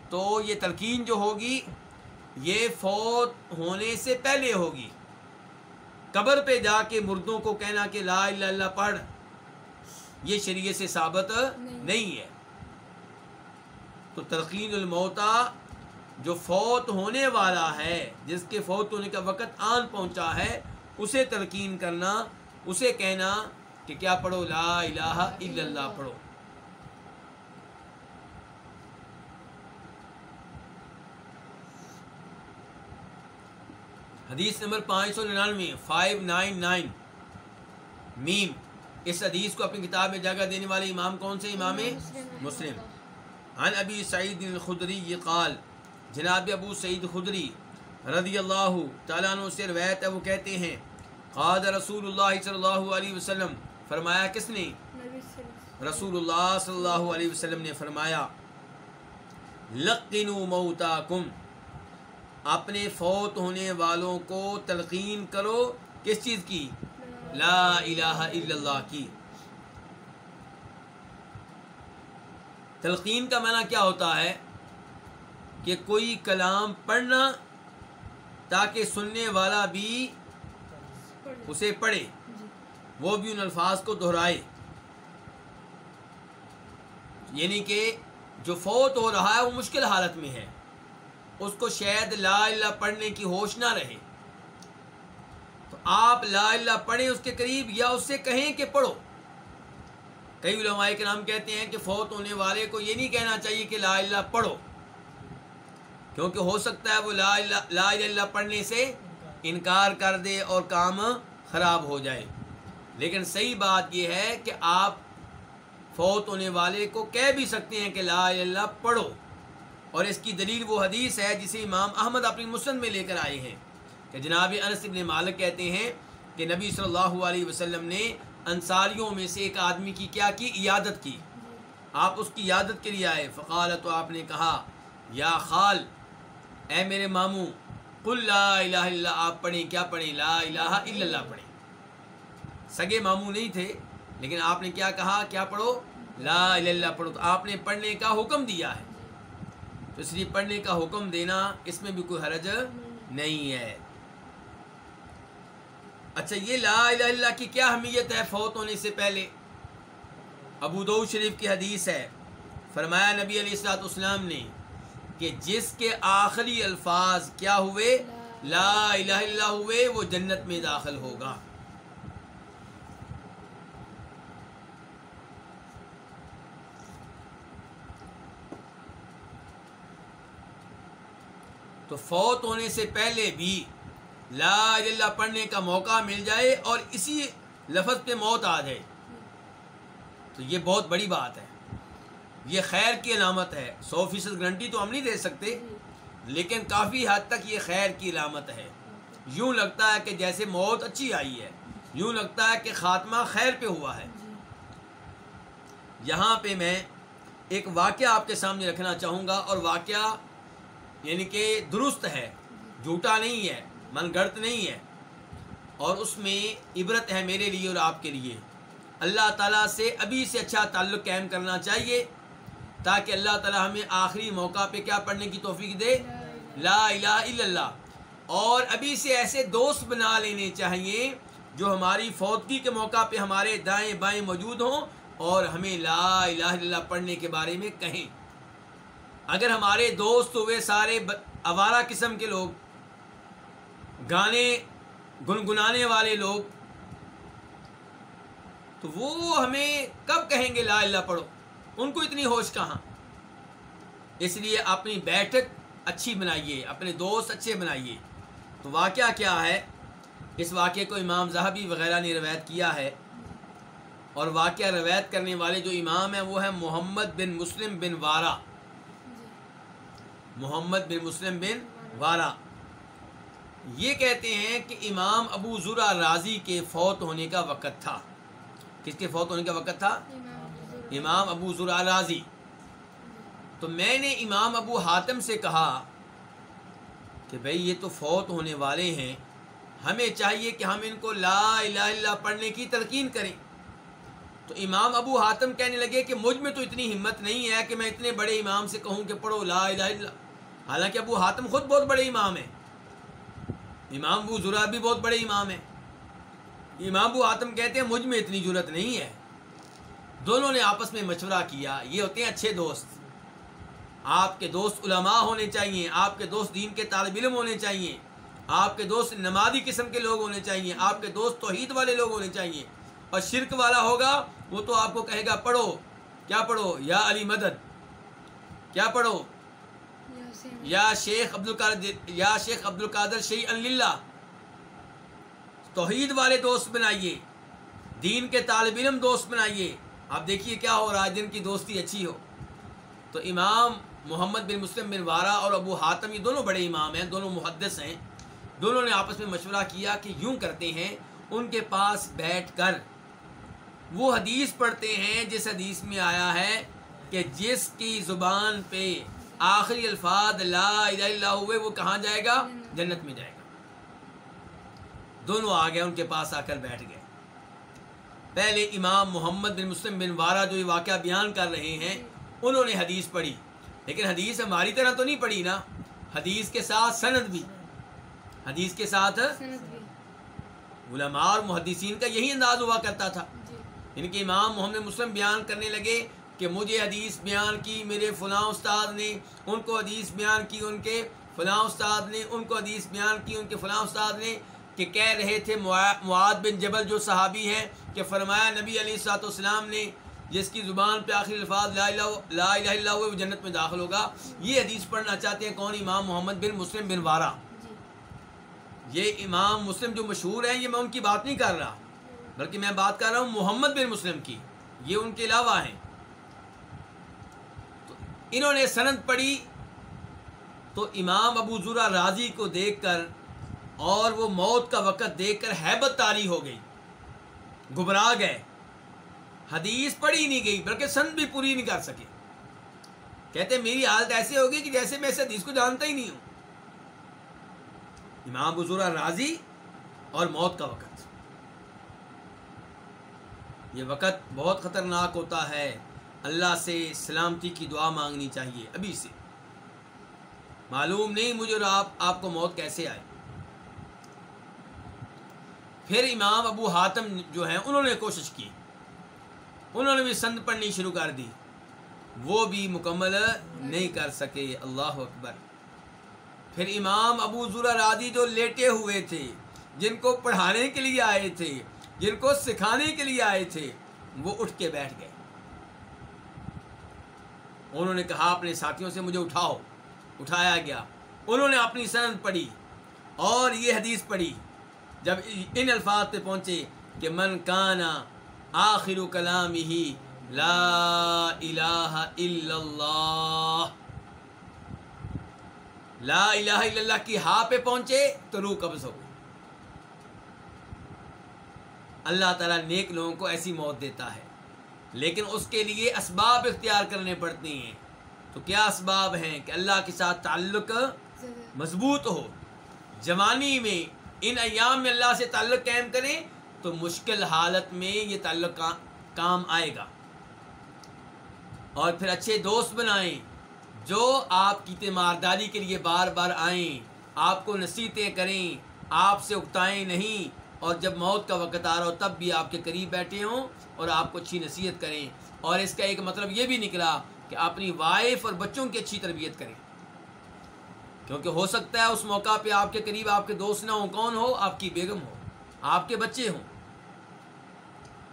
تو یہ تلقین جو ہوگی، یہ فوت ہونے سے پہلے ہوگی۔ قبر پہ جا کے مردوں کو کہنا کہ لا الہ اللہ پڑھ، یہ شریعت سے ثابت نہیں ہے۔ تو تلقین الموتا جو فوت ہونے والا ہے، جس کے فوت ہونے کا وقت آن پہنچا ہے، اسے تلقین کرنا اسے کہنا کہ کیا پڑھو؟ لا الہ الا اللہ پڑھو۔ حدیث نمبر پانچ سو ننانوے فائیو نائن نائن میم اس حدیث کو اپنی کتاب میں جگہ دینے والے امام کون سے؟ امام مسلم۔ عن ابی سعید الخدری قال جناب ابو سعید خدری رضی اللہ تعالیٰ عنہ سے روایت ہے وہ کہتے ہیں قاد رسول اللہ صلی اللہ علیہ وسلم فرمایا کس نے؟ رسول اللہ صلی اللہ علیہ وسلم نے فرمایا لقنوا موتاکم اپنے فوت ہونے والوں کو تلقین کرو۔ کس چیز کی؟ لا الہ الا اللہ کی۔ تلقین کا معنی کیا ہوتا ہے؟ کہ کوئی کلام پڑھنا تاکہ سننے والا بھی اسے پڑھے۔ وہ بھی ان الفاظ کو دہرائے۔ یعنی کہ جو فوت ہو رہا ہے وہ مشکل حالت میں ہے۔ اس کو شاید لا اللہ پڑھنے کی ہوش نہ رہے۔ تو آپ لا اللہ پڑھیں اس کے قریب یا اس سے کہیں کہ پڑھو۔ کئی علماء کے نام کہتے ہیں کہ فوت ہونے والے کو یہ نہیں کہنا چاہیے کہ لا اللہ پڑھو۔ کیونکہ ہو سکتا ہے وہ لا اللہ لا اللہ پڑھنے سے انکار کر دے اور کام خراب ہو جائے۔ لیکن صحیح بات یہ ہے کہ آپ فوت ہونے والے کو کہہ بھی سکتے ہیں کہ لا اللہ پڑھو۔ اور اس کی دلیل وہ حدیث ہے جسے امام احمد اپنی مسند میں لے کر آئے ہیں کہ جناب انس ابن مالک کہتے ہیں کہ نبی صلی اللہ علیہ وسلم نے انصاریوں میں سے ایک آدمی کی کیا کی؟ عیادت کی۔ آپ اس کی عیادت کے لیے آئے۔ فقال تو آپ نے کہا، یا خال، اے میرے ماموں قل لا الہ الا آپ پڑھیں، کیا پڑھیں؟ لا الہ الا اللہ پڑھیں۔ سگے ماموں نہیں تھے، لیکن آپ نے کیا کہا؟ کیا پڑھو؟ لا الہ اللہ پڑھو۔ تو آپ نے پڑھنے کا حکم دیا ہے۔ تو اس لیے پڑھنے کا حکم دینا اس میں بھی کوئی حرج نہیں ہے۔ اچھا یہ لا الہ اللہ کی کیا اہمیت ہے فوت ہونے سے پہلے؟ ابو دو شریف کی حدیث ہے۔ فرمایا نبی علیہ السلاط اسلام نے کہ جس کے آخری الفاظ کیا ہوئے؟ لا الہ اللہ ہوئے، وہ جنت میں داخل ہوگا۔ تو فوت ہونے سے پہلے بھی لا الہ اللہ پڑھنے کا موقع مل جائے اور اسی لفظ پہ موت آ جائے۔ تو یہ بہت بڑی بات ہے۔ یہ خیر کی علامت ہے۔ سو فیصد گارنٹی تو ہم نہیں دے سکتے، لیکن کافی حد تک یہ خیر کی علامت ہے۔ یوں لگتا ہے کہ جیسے موت اچھی آئی ہے، یوں لگتا ہے کہ خاتمہ خیر پہ ہوا ہے۔ یہاں پہ میں ایک واقعہ آپ کے سامنے رکھنا چاہوں گا، اور واقعہ یعنی کہ درست ہے۔ جھوٹا نہیں ہے، من گڑت نہیں ہے۔ اور اس میں عبرت ہے میرے لیے اور آپ کے لیے۔ اللہ تعالیٰ سے ابھی سے اچھا تعلق قائم کرنا چاہیے۔ تاکہ اللہ تعالیٰ ہمیں آخری موقع پہ کیا پڑھنے کی توفیق دے؟ لا الہ الا اللہ۔ اور ابھی سے ایسے دوست بنا لینے چاہیے جو ہماری فوتگی کے موقع پہ ہمارے دائیں بائیں موجود ہوں اور ہمیں لا الہ الا اللہ پڑھنے کے بارے میں کہیں۔ اگر ہمارے دوست ہوئے سارے آوارہ قسم کے لوگ، گانے گنگنانے والے لوگ، تو وہ ہمیں کب کہیں گے لا اللہ پڑھو؟ ان کو اتنی ہوش کہاں؟ اس لیے اپنی بیٹھک اچھی بنائیے، اپنے دوست اچھے بنائیے۔ تو واقعہ کیا ہے؟ اس واقعے کو امام زہبی وغیرہ نے روایت کیا ہے۔ اور واقعہ روایت کرنے والے جو امام ہیں، وہ ہیں محمد بن مسلم بن وارا محمد بن مسلم بن وارا یہ کہتے ہیں کہ امام ابو ذرا راضی کے فوت ہونے کا وقت تھا۔ کس کے فوت ہونے کا وقت تھا؟ امام ابو ذرا راضی۔ تو میں نے امام ابو حاتم سے کہا کہ بھئی یہ تو فوت ہونے والے ہیں، ہمیں چاہیے کہ ہم ان کو لا الہ الا پڑھنے کی تلقین کریں۔ تو امام ابو حاتم کہنے لگے کہ مجھ میں تو اتنی ہمت نہیں ہے کہ میں اتنے بڑے امام سے کہوں کہ پڑھو لا الہ الا۔ حالانکہ ابو حاتم خود بہت بڑے امام ہیں۔ امام ابو ذرا بھی بہت بڑے امام ہیں۔ امام ابو حاتم کہتے ہیں مجھ میں اتنی ضرورت نہیں ہے۔ دونوں نے آپس میں مشورہ کیا، یہ ہوتے ہیں اچھے دوست۔ آپ کے دوست علماء ہونے چاہیے آپ کے دوست دین کے طالب علم ہونے چاہیے آپ کے دوست نمازی قسم کے لوگ ہونے چاہیے آپ کے دوست توحید والے لوگ ہونے چاہیے اور شرک والا ہوگا، وہ تو آپ کو کہے گا، پڑھو۔ کیا پڑھو؟ یا علی مدد۔ کیا پڑھو؟ یا شیخ عبد القادر یا شیخ عبد القادر شی اللہ توحید والے دوست بنائیے، دین کے طالب علم دوست بنائیے۔ آپ دیکھیے کیا ہو رہا ہے جن کی دوستی اچھی ہو۔ تو امام محمد بن مسلم بن وارا اور ابو حاتم، یہ دونوں بڑے امام ہیں، دونوں محدث ہیں۔ دونوں نے آپس میں مشورہ کیا کہ یوں کرتے ہیں، ان کے پاس بیٹھ کر۔ وہ حدیث پڑھتے ہیں، جس حدیث میں آیا ہے کہ جس کی زبان پہ آخری الفاظ لا الہ الا ہوئے، وہ کہاں جائے گا؟ جنت میں جائے گا۔ دونوں آ گئے ان کے پاس آ کر بیٹھ گئے۔ پہلے امام محمد بن مسلم بن وارا جو یہ واقعہ بیان کر رہے ہیں انہوں نے حدیث پڑھی۔ لیکن حدیث ہماری طرح تو نہیں پڑھی نا۔ حدیث کے ساتھ سند بھی۔ حدیث کے ساتھ علماء اور محدثین کا یہی انداز ہوا کرتا تھا۔ ان کے امام محمد مسلم بیان کرنے لگے کہ مجھے حدیث بیان کی میرے فلاں استاد نے ان کو حدیث بیان کی ان کے فلاں استاد نے ان کو حدیث بیان کی ان کے فلاں استاد نے کہ کہہ رہے تھے معاد بن جبل جو صحابی ہیں کہ فرمایا نبی علیہ السلاۃ والسلام نے جس کی زبان پہ آخری الفاظ لا الہ لا الہ الا وہ جنت میں داخل ہوگا۔ یہ حدیث پڑھنا چاہتے ہیں کون؟ امام محمد بن مسلم بن وارا یہ امام مسلم جو مشہور ہیں، یہ میں ان کی بات نہیں کر رہا، بلکہ میں بات کر رہا ہوں محمد بن مسلم کی۔ یہ ان کے علاوہ ہیں۔ تو انہوں نے سند پڑھی تو امام ابو ذرا راضی کو دیکھ کر اور وہ موت کا وقت دیکھ کر حیبت تاری ہو گئی۔ گھبرا گئے۔ حدیث پڑھی نہیں گئی، بلکہ سند بھی پوری نہیں کر سکے۔ کہتے میری حالت ایسے ہوگی کہ جیسے میں اس حدیث کو جانتا ہی نہیں ہوں۔ امام بزرا راضی اور موت کا وقت۔ یہ وقت بہت خطرناک ہوتا ہے۔ اللہ سے سلامتی کی دعا مانگنی چاہیے، ابھی سے۔ معلوم نہیں مجھے اور آپ آپ کو موت کیسے آئے۔ پھر امام ابو حاتم جو ہیں، انہوں نے کوشش کی۔ انہوں نے بھی سند پڑھنی شروع کر دی۔ وہ بھی مکمل نہیں کر سکے۔ اللہ اکبر۔ پھر امام ابو ذرا رادی جو لیٹے ہوئے تھے، جن کو پڑھانے کے لیے آئے تھے، جن کو سکھانے کے لیے آئے تھے، وہ اٹھ کے بیٹھ گئے۔ انہوں نے کہا، اپنے ساتھیوں سے مجھے اٹھاؤ۔ اٹھایا گیا۔ انہوں نے اپنی سند پڑھی اور یہ حدیث پڑھی۔ جب ان الفاظ پہ پہنچے کہ من کانا آخر کلام ہی لا الہ الا اللہ۔ لا الہ الا اللہ کی ہاں پہ پہنچے تو روح قبض ہو اللہ تعالیٰ نیک لوگوں کو ایسی موت دیتا ہے لیکن اس کے لیے اسباب اختیار کرنے پڑتے ہیں۔ تو کیا اسباب ہیں کہ اللہ کے ساتھ تعلق مضبوط ہو؟ جوانی میں ان ایام میں اللہ سے تعلق قائم کریں تو مشکل حالت میں یہ تعلق کام آئے گا۔ اور پھر اچھے دوست بنائیں جو آپ کی تیمارداری کے لیے بار بار آئیں، آپ کو نصیحتیں کریں، آپ سے اکتائیں نہیں، اور جب موت کا وقت آ رہا ہو تب بھی آپ کے قریب بیٹھے ہوں اور آپ کو اچھی نصیحت کریں۔ اور اس کا ایک مطلب یہ بھی نکلا کہ اپنی وائف اور بچوں کی اچھی تربیت کریں۔ کیونکہ ہو سکتا ہے اس موقع پہ آپ کے قریب آپ کے دوست نہ ہوں، کون ہو؟ آپ کی بیگم ہو، آپ کے بچے ہوں۔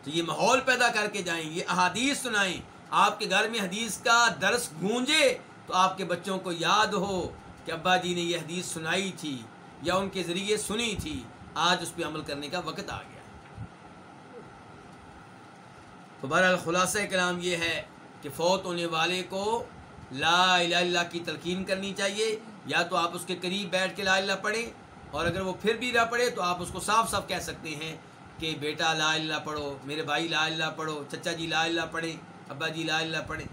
تو یہ ماحول پیدا کر کے جائیں، یہ احادیث سنائیں۔ آپ کے گھر میں حدیث کا درس گونجے تو آپ کے بچوں کو یاد ہو کہ ابا جی نے یہ حدیث سنائی تھی یا ان کے ذریعے سنی تھی۔ آج اس پہ عمل کرنے کا وقت آ گیا۔ تو بہرحال خلاصہ کلام یہ ہے کہ فوت ہونے والے کو لا الہ اللہ کی تلقین کرنی چاہیے۔ یا تو آپ اس کے قریب بیٹھ کے لا اللہ پڑھیں، اور اگر وہ پھر بھی نہ پڑھے تو آپ اس کو صاف صاف کہہ سکتے ہیں کہ بیٹا لا اللہ پڑھو، میرے بھائی لا اللہ پڑھو، چچا جی لا اللہ پڑھیں، ابا جی لا اللہ پڑھیں۔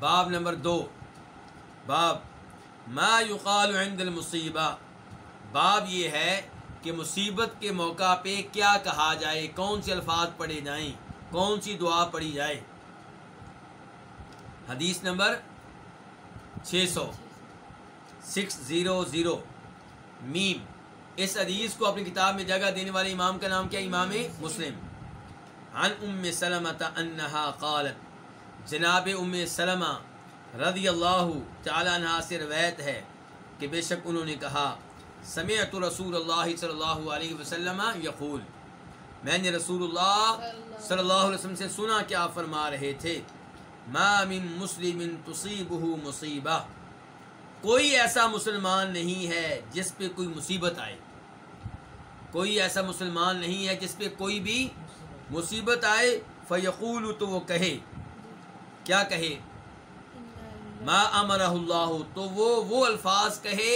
باب نمبر دو۔ باب، ما یقال عند المصیبہ۔ باب یہ ہے کہ مصیبت کے موقع پہ کیا کہا جائے، کون سے الفاظ پڑھے جائیں، کون سی دعا پڑھی جائے۔ حدیث نمبر چھ سو۔ Six zero zero. میم۔ اس حدیث کو اپنی کتاب میں جگہ دینے والے امام کا نام کیا؟ امام مسلم۔ عن ام سلمت انہا قالت۔ جناب ام سلمہ رضی اللہ تعالیٰ عنہ سے روایت ہے کہ بے شک انہوں نے کہا، سمعت رسول اللہ صلی اللہ علیہ وسلم یقول، میں نے رسول اللہ صلی اللہ علیہ وسلم سے سنا کہ آپ فرما رہے تھے، ما من مسلم تصیبہ مصیبہ۔ کوئی ایسا مسلمان نہیں ہے جس پہ کوئی مصیبت آئے۔ کوئی ایسا مسلمان نہیں ہے جس پہ کوئی بھی مصیبت آئے۔ فیقول تو وہ کہے۔ کیا کہے؟ ما امرہ اللہ، تو وہ وہ الفاظ کہے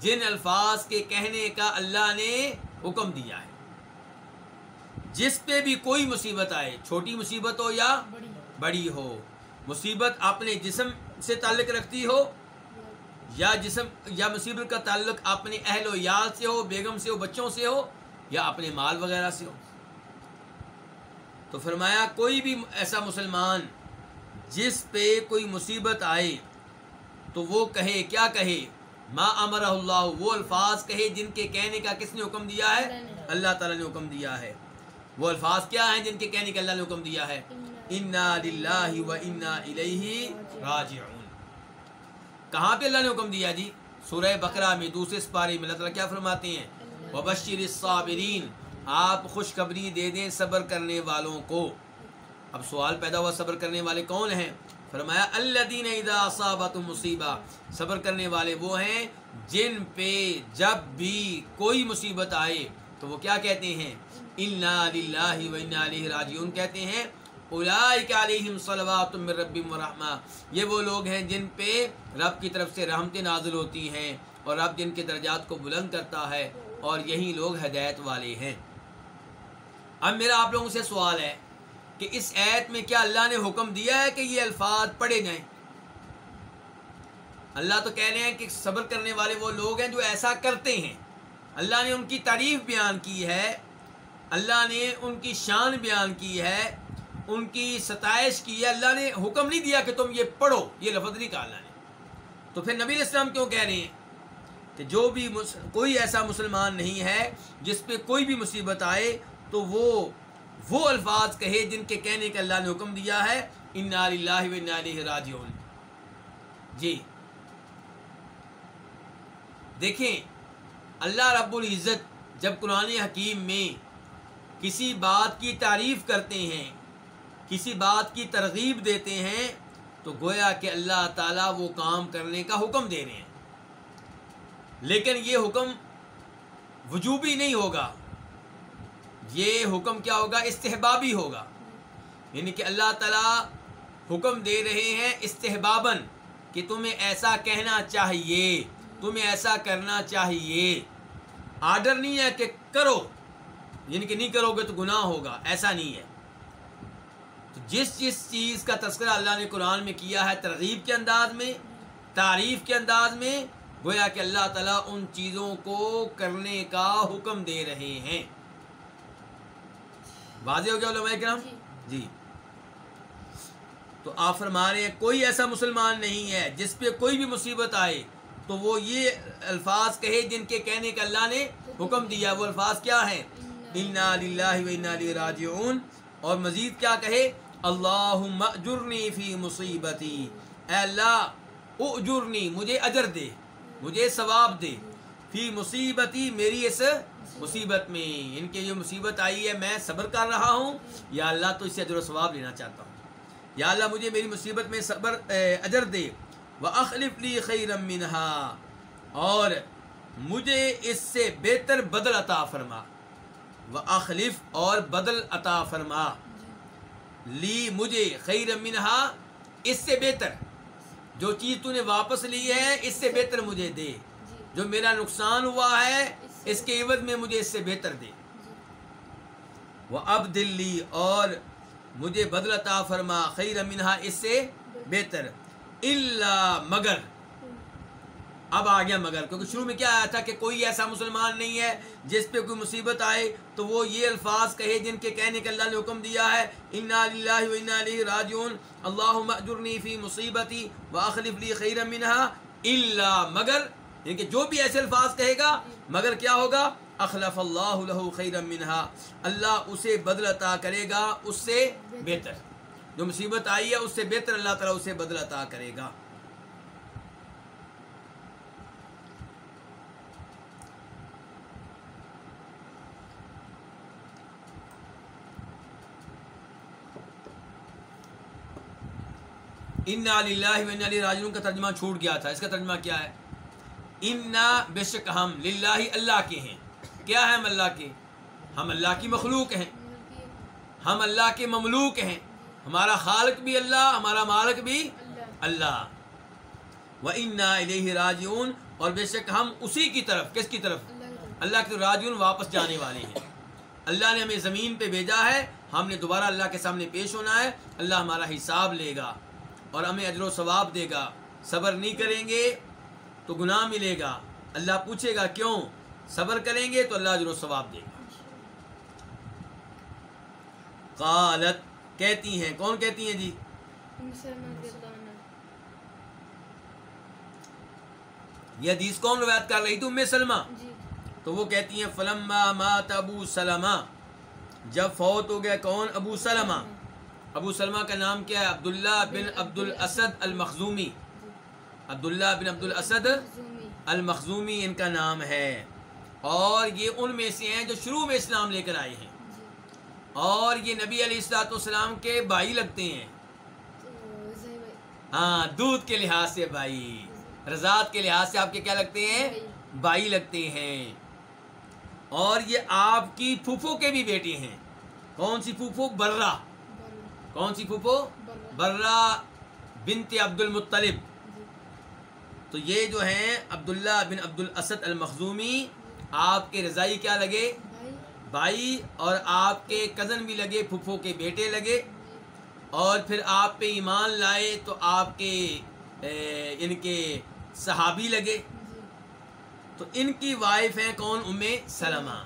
جن الفاظ کے کہنے کا اللہ نے حکم دیا ہے۔ جس پہ بھی کوئی مصیبت آئے، چھوٹی مصیبت ہو یا بڑی ہو، مصیبت اپنے جسم سے تعلق رکھتی ہو یا جسم، یا مصیبت کا تعلق اپنے اہل و یال سے ہو، بیگم سے ہو، بچوں سے ہو یا اپنے مال وغیرہ سے ہو۔ تو فرمایا، کوئی بھی ایسا مسلمان جس پہ کوئی مصیبت آئے تو وہ کہے، کیا کہے؟ ما امر اللہ، وہ الفاظ کہے جن کے کہنے کا کس نے حکم دیا ہے؟ اللہ تعالیٰ نے حکم دیا ہے۔ وہ الفاظ کیا ہیں جن کے کہنے کا اللہ نے حکم دیا ہے؟ انا للہ و انا الیہ راجعون۔ کہاں پہ اللہ نے حکم دیا جی؟ سورہ بقرہ میں دوسرے سپارے میں اللہ تعالیٰ کیا فرماتے ہیں؟ وبشر الصابرین آپ خوشخبری دے دیں صبر کرنے والوں کو۔ اب سوال پیدا ہوا صبر کرنے والے کون ہیں؟ فرمایا اللہ دین ادا مصیبہ۔ صبر کرنے والے وہ ہیں جن پہ جب بھی کوئی مصیبت آئے، تو وہ کیا کہتے ہیں؟ و علیہ راجعون۔ کہتے ہیں علیہم صلوات من ربیم ورحمہ یہ وہ لوگ ہیں جن پہ رب کی طرف سے رحمتیں نازل ہوتی ہیں اور رب جن کے درجات کو بلند کرتا ہے اور یہی لوگ ہدایت والے ہیں۔ اب میرا آپ لوگوں سے سوال ہے کہ اس ایت میں کیا اللہ نے حکم دیا ہے کہ یہ الفاظ پڑھے جائیں؟ اللہ تو کہہ رہے ہیں کہ صبر کرنے والے وہ لوگ ہیں جو ایسا کرتے ہیں۔ اللہ نے ان کی تعریف بیان کی ہے۔ اللہ نے ان کی شان بیان کی ہے۔ ان کی ستائش کی ہے۔ اللہ نے حکم نہیں دیا کہ تم یہ پڑھو۔ یہ لفظ نہیں کہا اللہ نے۔ تو پھر نبی اسلام کیوں کہہ رہے ہیں؟ کہ جو بھی کوئی ایسا مسلمان نہیں ہے جس پہ کوئی بھی مصیبت آئے تو وہ وہ الفاظ کہے جن کے کہنے کا اللہ نے حکم دیا ہے ان اللہ و راجعون۔ جی۔ دیکھیں، اللہ رب العزت جب قرآن حکیم میں کسی بات کی تعریف کرتے ہیں، کسی بات کی ترغیب دیتے ہیں، تو گویا کہ اللہ تعالیٰ وہ کام کرنے کا حکم دے رہے ہیں۔ لیکن یہ حکم وجوبی نہیں ہوگا۔ یہ حکم کیا ہوگا؟ استحبابی ہوگا۔ یعنی کہ اللہ تعالیٰ حکم دے رہے ہیں استحباباً کہ تمہیں ایسا کہنا چاہیے، تمہیں ایسا کرنا چاہیے۔ آرڈر نہیں ہے کہ کرو یعنی کہ نہیں کرو گے تو گناہ ہوگا، ایسا نہیں ہے۔ تو جس جس چیز کا تذکرہ اللہ نے قرآن میں کیا ہے، ترغیب کے انداز میں، تعریف کے انداز میں، گویا کہ اللہ تعالیٰ ان چیزوں کو کرنے کا حکم دے رہے ہیں۔ واضح ہو گیا علماء کرام؟ جی۔, جی۔ تو آپ فرما رہے ہیں کوئی ایسا مسلمان نہیں ہے جس پہ کوئی بھی مصیبت آئے تو وہ یہ الفاظ کہے جن کے کہنے کا اللہ نے حکم دیا۔ وہ الفاظ کیا ہیں؟ انا للہ و راجعون۔ اور مزید کیا کہے؟ اللہم اجرنی فی مصیبتی اے اللہ اجرنی مجھے اجر دے مجھے ثواب دے۔ فی مصیبتی میری اس مصیبت میں ان کے جو مصیبت آئی ہے میں صبر کر رہا ہوں۔ یا اللہ تو اس سے اجر و ثواب لینا چاہتا ہوں۔ یا اللہ مجھے میری مصیبت میں صبر اجر دے۔ وَأَخْلِفْ لِي خَيْرًا مِّنْهَا۔ اور مجھے اس سے بہتر بدل عطا فرما۔ وَأَخْلِفْ اور بدل عطا فرما۔ لی مجھے خیر منہا اس سے بہتر۔ جو چیز تو نے واپس لی ہے اس سے بہتر مجھے دے۔ جو میرا نقصان ہوا ہے اس کے عوض میں مجھے اس سے بہتر دے۔ وہ اب دلی اور مجھے بدل عطا فرما، خیر منہا اس سے بہتر۔ اللہ مگر۔ اب آ گیا مگر۔ کیونکہ شروع میں کیا آیا تھا کہ کوئی ایسا مسلمان نہیں ہے جس پہ کوئی مصیبت آئے تو وہ یہ الفاظ کہے جن کے کہنے کے اللہ نے حکم دیا ہے۔ انا للہ و انا الیہ راجعون۔ اللہم اجرنی فی مصیبتی واخلف لی خیرا منها۔ الا مگر۔ یعنی کہ جو بھی ایسے الفاظ کہے گا، مگر کیا ہوگا؟ اخلف اللہ له خیرا منها اللہ اسے بدل عطا کرے گا، اس سے بہتر۔ جو مصیبت آئی ہے، اس سے بہتر اللہ تعالیٰ اسے بدل عطا کرے گا۔ انا للہ و انا کا ترجمہ چھوٹ گیا تھا۔ اس کا ترجمہ کیا ہے؟ انا بے شک ہم للہ اللہ کے ہیں۔ کیا ہے ہم اللہ کے؟ ہم اللہ کی مخلوق ہیں۔ ہم اللہ کے مملوک ہیں۔ ہمارا خالق بھی اللہ، ہمارا مالک بھی اللہ۔ و انا الیہ راجعون۔ اور بے شک ہم اسی کی طرف، کس کی طرف؟ اللہ کی طرف راجعون، واپس جانے والے ہیں۔ اللہ نے ہمیں زمین پہ بھیجا ہے۔ ہم نے دوبارہ اللہ کے سامنے پیش ہونا ہے۔ اللہ ہمارا حساب لے گا اور ہمیں اجر و ثواب دے گا۔ صبر نہیں کریں گے۔ تو گناہ ملے گا۔ اللہ پوچھے گا کیوں؟ صبر کریں گے تو اللہ اجر و ثواب دے گا۔ قالت کہتی ہیں۔ کون کہتی ہیں جی؟ یہ حدیث کون روایت کر رہی تھی ام سلمہ؟ تو وہ کہتی ہیں فلما مات ابو سلمہ جب فوت ہو گیا کون؟ ابو سلمہ۔ ابو سلمہ کا نام کیا ہے؟ عبداللہ بن عبد الاسد المخزومی۔ عبداللہ بن عبد الاسد المخزومی، ان کا نام ہے۔ اور یہ ان میں سے ہیں جو شروع میں اسلام لے کر آئے ہیں۔ اور یہ نبی علیہ السلاۃ والسلام کے بھائی لگتے ہیں۔ ہاں دودھ کے لحاظ سے بھائی۔ رضاعت کے لحاظ سے آپ کے کیا لگتے ہیں؟ بھائی لگتے ہیں۔ اور یہ آپ کی پھوپھو کے بھی بیٹے ہیں۔ کون سی پھوپھو؟ برہ۔ کون سی پھوپھو؟ برہ۔ بنت عبد المطلب تو یہ جو ہیں عبداللہ بن عبد الاسد المخزومی، آپ کے رضائی کیا لگے؟ بھائی اور آپ کے کزن بھی لگے پھپھو کے بیٹے لگے۔ اور پھر آپ پہ ایمان لائے تو آپ کے ان یعنی کے صحابی لگے۔ تو ان کی وائف ہیں کون؟ ام سلمہ۔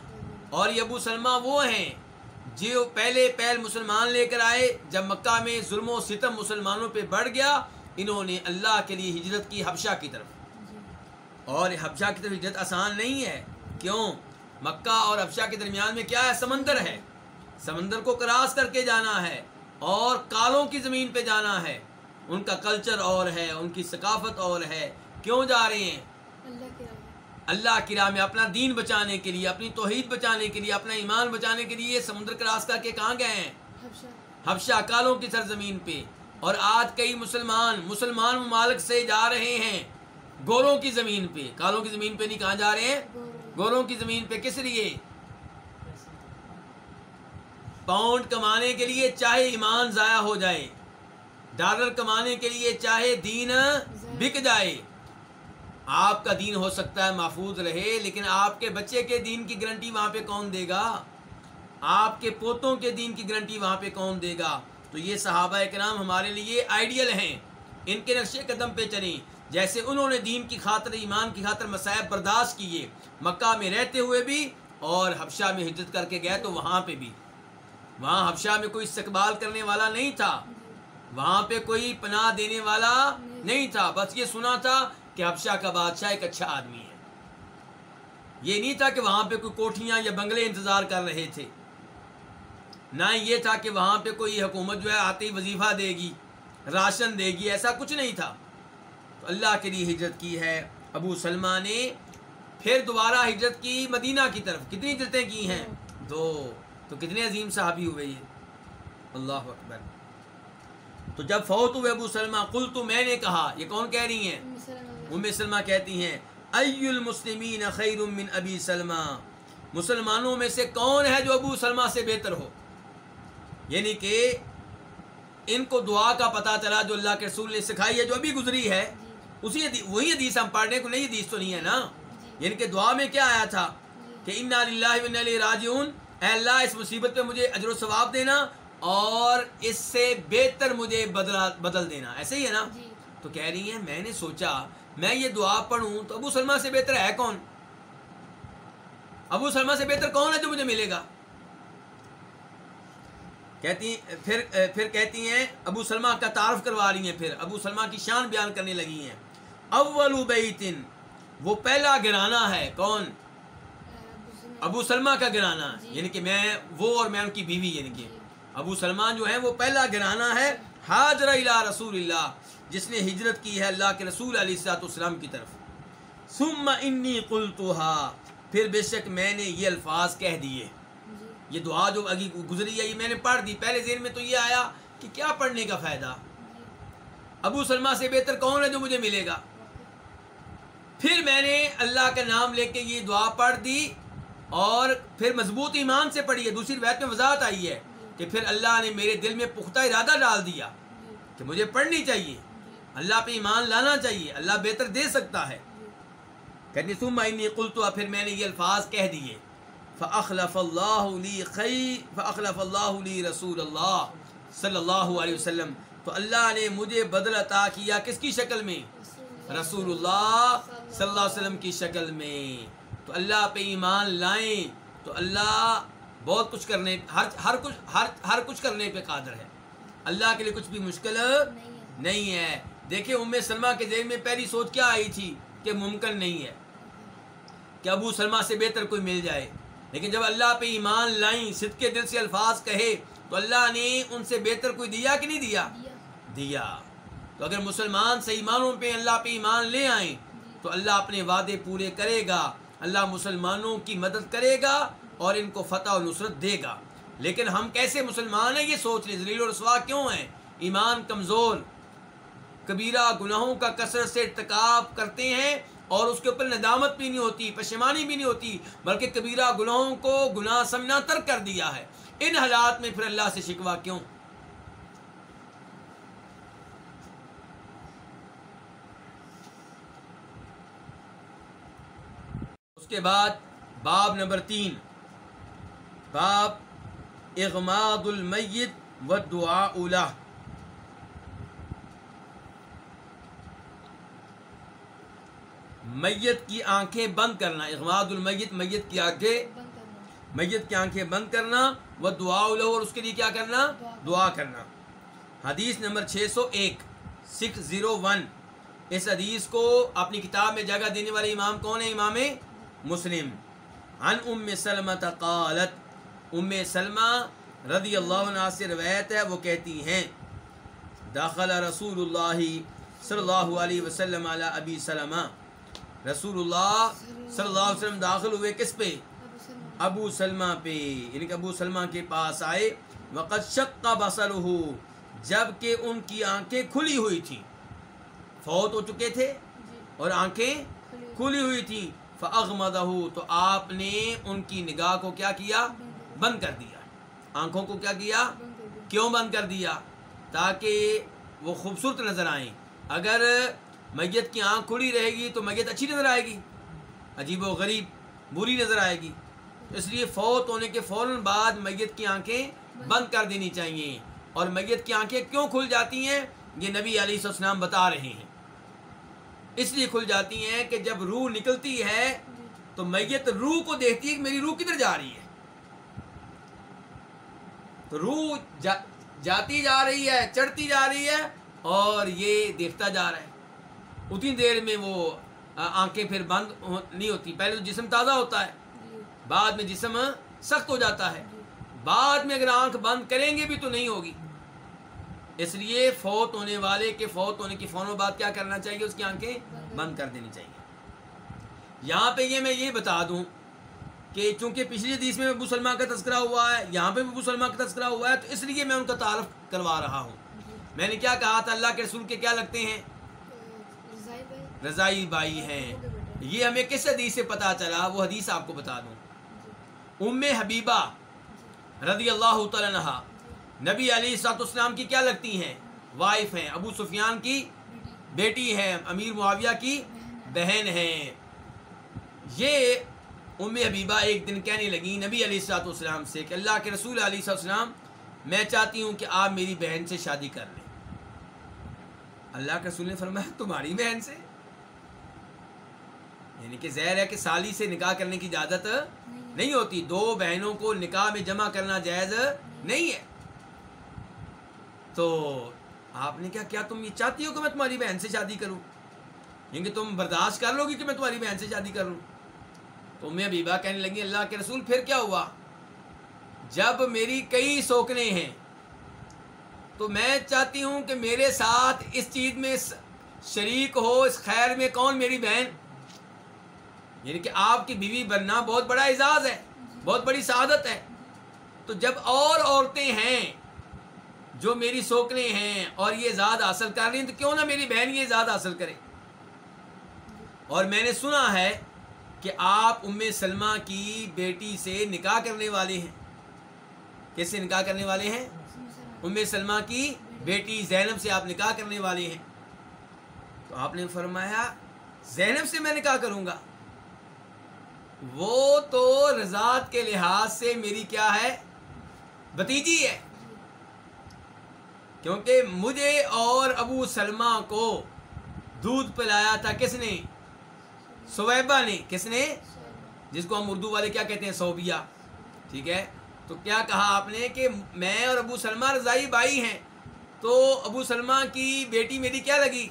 اور یہ ابو سلمہ وہ ہیں جو پہلے پہل مسلمان لے کر آئے، جب مکہ میں ظلم و ستم مسلمانوں پہ بڑھ گیا انہوں نے اللہ کے لیے ہجرت کی حبشہ کی طرف۔ اور حبشہ کی طرف ہجرت آسان نہیں ہے۔ کیوں؟ مکہ اور حبشہ کے درمیان میں کیا ہے؟ سمندر ہے۔ سمندر کو کراس کر کے جانا ہے اور کالوں کی زمین پہ جانا ہے۔ ان کا کلچر اور ہے ان کی ثقافت اور ہے۔ کیوں جا رہے ہیں؟ اللہ کی راہ میں۔ اپنا دین بچانے کے لیے اپنی توحید بچانے کے لیے اپنا ایمان بچانے کے لیے سمندر کراس کر کے کہاں گئے ہیں؟ حبشہ کالوں کی سرزمین پہ۔ اور آج کئی مسلمان مسلمان ممالک سے جا رہے ہیں۔ گوروں کی زمین پہ۔ کالوں کی زمین پہ نہیں، کہاں جا رہے ہیں؟ گوروں کی زمین پہ۔ کس لیے؟ پاؤنڈ کمانے کے لیے چاہے ایمان ضائع ہو جائے۔ ڈالر کمانے کے لیے چاہے دین بک جائے۔ آپ کا دین ہو سکتا ہے، محفوظ رہے، لیکن آپ کے بچے کے دین کی گارنٹی وہاں پہ کون دے گا؟ آپ کے پوتوں کے دین کی گارنٹی وہاں پہ کون دے گا؟ تو یہ صحابہ کرام ہمارے لیے آئیڈیل ہیں۔ ان کے نقشے قدم پہ چلیں۔ جیسے انہوں نے دین کی خاطر، ایمان کی خاطر مسائب برداشت کیے، مکہ میں رہتے ہوئے بھی اور حبشہ میں ہجرت کر کے گئے تو وہاں پہ بھی۔ وہاں حبشہ میں کوئی استقبال کرنے والا نہیں تھا۔ وہاں پہ کوئی پناہ دینے والا نہیں تھا۔ بس یہ سنا تھا کہ حبشہ کا بادشاہ ایک اچھا آدمی ہے۔ یہ نہیں تھا کہ وہاں پہ کوئی کوٹھیاں یا بنگلے انتظار کر رہے تھے۔ نہ یہ تھا کہ وہاں پہ کوئی حکومت جو ہے آتے ہی وظیفہ دے گی راشن دے گی ایسا کچھ نہیں تھا۔ تو اللہ کے لیے ہجرت کی ہے۔ ابو سلمہ نے پھر دوبارہ ہجرت کی مدینہ کی طرف۔ کتنی ہجرتیں کی ہیں؟ دو۔ تو کتنے عظیم صحابی ہوئے یہ۔ اللہ اکبر۔ تو جب فوت ہوئے ابو سلمہ کل تو میں نے کہا یہ کون کہہ رہی ہیں؟ ام سلمہ کہتی ہیں ای المسلمین خیر من ابی سلمہ۔ مسلمانوں میں سے کون ہے جو ابو سلمہ سے بہتر ہو؟ یعنی کہ ان کو دعا کا پتہ چلا جو اللہ کے رسول نے سکھائی ہے جو ابھی گزری ہے۔ اسی وہی حدیث ہم پڑھنے کو نہیں حدیث تو نہیں ہے نا؟ یعنی کہ دعا میں کیا آیا تھا؟ کہ ان اللہ راجعون۔ اے اللہ اس مصیبت پہ مجھے اجر و ثواب دینا اور اس سے بہتر مجھے بدلا بدل دینا۔ ایسے ہی ہے نا؟ تو کہہ رہی ہیں میں نے سوچا میں یہ دعا پڑھوں تو ابو سلمہ سے بہتر ہے کون؟ ابو سلمہ سے بہتر کون ہے جو مجھے ملے گا؟ کہتی پھر پھر کہتی ہیں، ابو سلمہ کا تعارف کروا رہی ہیں، پھر ابو سلمہ کی شان بیان کرنے لگی ہیں۔ اول بیتن، وہ پہلا گرانا ہے، کون؟ ابو سلمہ کا گرانا یعنی کہ میں، وہ اور میں ان کی بیوی یعنی کہ ابو سلمان جو ہے، وہ پہلا گرانا ہے حاضر الہ رسول اللہ، جس نے ہجرت کی ہے اللہ کے رسول علیہ السلاۃ والسلام کی طرف۔ ثم انی قلتها پھر بے شک میں نے یہ الفاظ کہہ دیے۔ یہ دعا جو اگی گزری ہے، یہ میں نے پڑھ دی۔ پہلے ذہن میں تو یہ آیا کہ کیا پڑھنے کا فائدہ؟ ابو سلمہ سے بہتر کون ہے جو مجھے ملے گا؟ پھر میں نے اللہ کا نام لے کے یہ دعا پڑھ دی اور پھر مضبوط ایمان سے پڑھی ہے۔ دوسری روایت میں وضاحت آئی ہے کہ پھر اللہ نے میرے دل میں پختہ ارادہ ڈال دیا کہ مجھے پڑھنی چاہیے۔ اللہ پہ ایمان لانا چاہیے۔ اللہ بہتر دے سکتا ہے۔ کہنی سم آئینی قل تو پھر میں نے یہ الفاظ کہہ دیے۔ فخلف اللہ علی خی فخلف اللہ علی رسول اللہ صلی اللہ علیہ وسلم۔ تو اللہ نے مجھے بدل عطا کیا کس کی شکل میں؟ رسول اللہ صلی اللہ علیہ وسلم کی شکل میں۔ تو اللہ پہ ایمان لائیں تو اللہ بہت کچھ کرنے، ہر ہر کچھ، ہر ہر کچھ کرنے پہ قادر ہے۔ اللہ کے لیے کچھ بھی مشکل نہیں ہے۔ دیکھیں ام سلمہ کے ذہن میں پہلی سوچ کیا آئی تھی کہ ممکن نہیں ہے کہ ابو سلمہ سے بہتر کوئی مل جائے۔ لیکن جب اللہ پہ ایمان لائیں صد کے دل سے الفاظ کہے، تو اللہ نے ان سے بہتر کوئی دیا کہ نہیں دیا؟ دیا۔ تو اگر مسلمان سے ایمانوں پہ اللہ پہ ایمان لے آئیں، تو اللہ اپنے وعدے پورے کرے گا۔ اللہ مسلمانوں کی مدد کرے گا اور ان کو فتح و نصرت دے گا۔ لیکن ہم کیسے مسلمان ہیں؟ یہ سوچ لیں۔ ذلیل و رسوا کیوں ہیں؟ ایمان کمزور، کبیرہ گناہوں کا کثرت سے ارتکاب کرتے ہیں۔ اور اس کے اوپر ندامت بھی نہیں ہوتی پشمانی بھی نہیں ہوتی، بلکہ کبیرہ گناہوں کو گناہ سمنا ترک کر دیا ہے۔ ان حالات میں پھر اللہ سے شکوا کیوں؟ اس کے بعد باب نمبر تین۔ باب اغماد المیت و دعا میت کی آنکھیں بند کرنا اغماد المیت میت کی آنکھیں میت کی آنکھیں بند کرنا وہ دعا اور اس کے لیے کیا کرنا؟ دعا کرنا۔ حدیث نمبر چھ سو ایک سکس زیرو ون۔ اس حدیث کو اپنی کتاب میں جگہ دینے والے امام کون ہے امام مسلم۔ عن ام سلمہ قالت ام سلمہ رضی اللہ عنہ سے روایت ہے وہ کہتی ہیں داخل رسول اللہ صلی اللہ علیہ وسلم علی ابی سلمہ۔ رسول اللہ صلی اللہ علیہ وسلم داخل ہوئے کس پہ ابو سلمہ پہ یعنی کہ ابو سلمہ کے پاس آئے وقت شق کا بسر ہو جبکہ ان کی آنکھیں کھلی ہوئی تھیں فوت ہو چکے تھے اور آنکھیں کھلی ہوئی تھیں فغمدہ تو آپ نے ان کی نگاہ کو کیا کیا بند کر دیا آنکھوں کو کیا کیا کیوں بند کر دیا تاکہ وہ خوبصورت نظر آئیں اگر میت کی آنکھ کھلی رہے گی تو میت اچھی نظر آئے گی۔ عجیب و غریب، بری نظر آئے گی۔ اس لیے فوت ہونے کے فوراً بعد میت کی آنکھیں بند کر دینی چاہیے۔ اور میت کی آنکھیں کیوں کھل جاتی ہیں؟ یہ نبی علیہ السلام بتا رہے ہیں۔ اس لیے کھل جاتی ہیں کہ جب روح نکلتی ہے تو میت روح کو دیکھتی ہے کہ میری روح کدھر جا رہی ہے۔ تو روح جا جاتی جا رہی ہے، چڑھتی جا رہی ہے اور یہ دیکھتا جا رہا ہے۔ اتنی دیر میں وہ آنکھیں پھر بند نہیں ہوتی۔ پہلے تو جسم تازہ ہوتا ہے۔ جی۔ بعد میں جسم سخت ہو جاتا ہے۔ جی۔ بعد میں اگر آنکھ بند کریں گے بھی تو نہیں ہوگی۔ اس لیے فوت ہونے والے کے فوت ہونے کی فون بعد کیا کرنا چاہیے؟ اس کی آنکھیں بند کر دینی چاہیے۔ یہاں پہ یہ میں یہ بتا دوں کہ چونکہ پچھلی حدیث میں ابو سلمہ کا تذکرہ ہوا ہے یہاں پہ بھی ابو سلمہ کا تذکرہ ہوا ہے تو اس لیے میں ان کا تعارف کروا رہا ہوں۔ جی۔ میں نے کیا کہا تھا اللہ کے رسول کے کیا لگتے ہیں؟ رضائی بھائی بائی ہیں۔ یہ ہمیں کس حدیث سے پتا چلا؟ وہ حدیث آپ کو بتا دوں۔ جی۔ ام حبیبہ رضی اللہ تعالیٰ نبی علی سات اسلام کی کیا لگتی ہیں؟ وائف ہیں۔ ابو سفیان کی بیٹی ہیں امیر معاویہ کی بہن ہیں یہ ام حبیبہ ایک دن کہنے لگی نبی علیہ السلاۃ والسلام سے کہ اللہ کے رسول علیہ والسلام میں چاہتی ہوں کہ آپ میری بہن سے شادی کر لیں۔ اللہ کے رسول نے فرمایا، تمہاری بہن سے؟ یعنی کہ زہر ہے کہ سالی سے نکاح کرنے کی اجازت نہیں ہوتی، دو بہنوں کو نکاح میں جمع کرنا جائز نہیں ہے۔ تو آپ نے کیا کیا تم یہ چاہتی ہو کہ میں تمہاری بہن سے شادی کروں؟ یعنی کیونکہ تم برداشت کر لو گی کہ میں تمہاری بہن سے شادی کروں تو میں بیبا کہنے لگی اللہ کے رسول، پھر کیا ہوا؟ جب میری کئی سوکنے ہیں تو میں چاہتی ہوں کہ میرے ساتھ اس چیز میں شریک ہو، اس خیر میں کون میری بہن؟ یعنی کہ آپ کی بیوی بننا بہت بڑا اعزاز ہے، بہت بڑی سعادت ہے۔ تو جب اور عورتیں ہیں جو میری سوکنے ہیں اور یہ اعزاز حاصل کر رہی ہیں، تو کیوں نہ میری بہن یہ اعزاز حاصل کرے؟ اور میں نے سنا ہے کہ آپ ام سلمہ کی بیٹی سے نکاح کرنے والے ہیں۔ کس سے نکاح کرنے والے ہیں؟ ام سلمہ کی بیٹی زینب سے آپ نکاح کرنے والے ہیں۔ تو آپ نے فرمایا، زینب سے میں نکاح کروں گا۔ وہ تو رضاعت کے لحاظ سے میری کیا ہے؟ بتیجی ہے۔ کیونکہ مجھے اور ابو سلمہ کو دودھ پلایا تھا کس نے؟ سویبا نے۔ کس نے؟ جس کو ہم اردو والے کیا کہتے ہیں؟ صوبیہ ٹھیک ہے؟ تو کیا کہا آپ نے کہ میں اور ابو سلمہ رضائی بھائی ہیں؟ تو ابو سلمہ کی بیٹی میری کیا لگی؟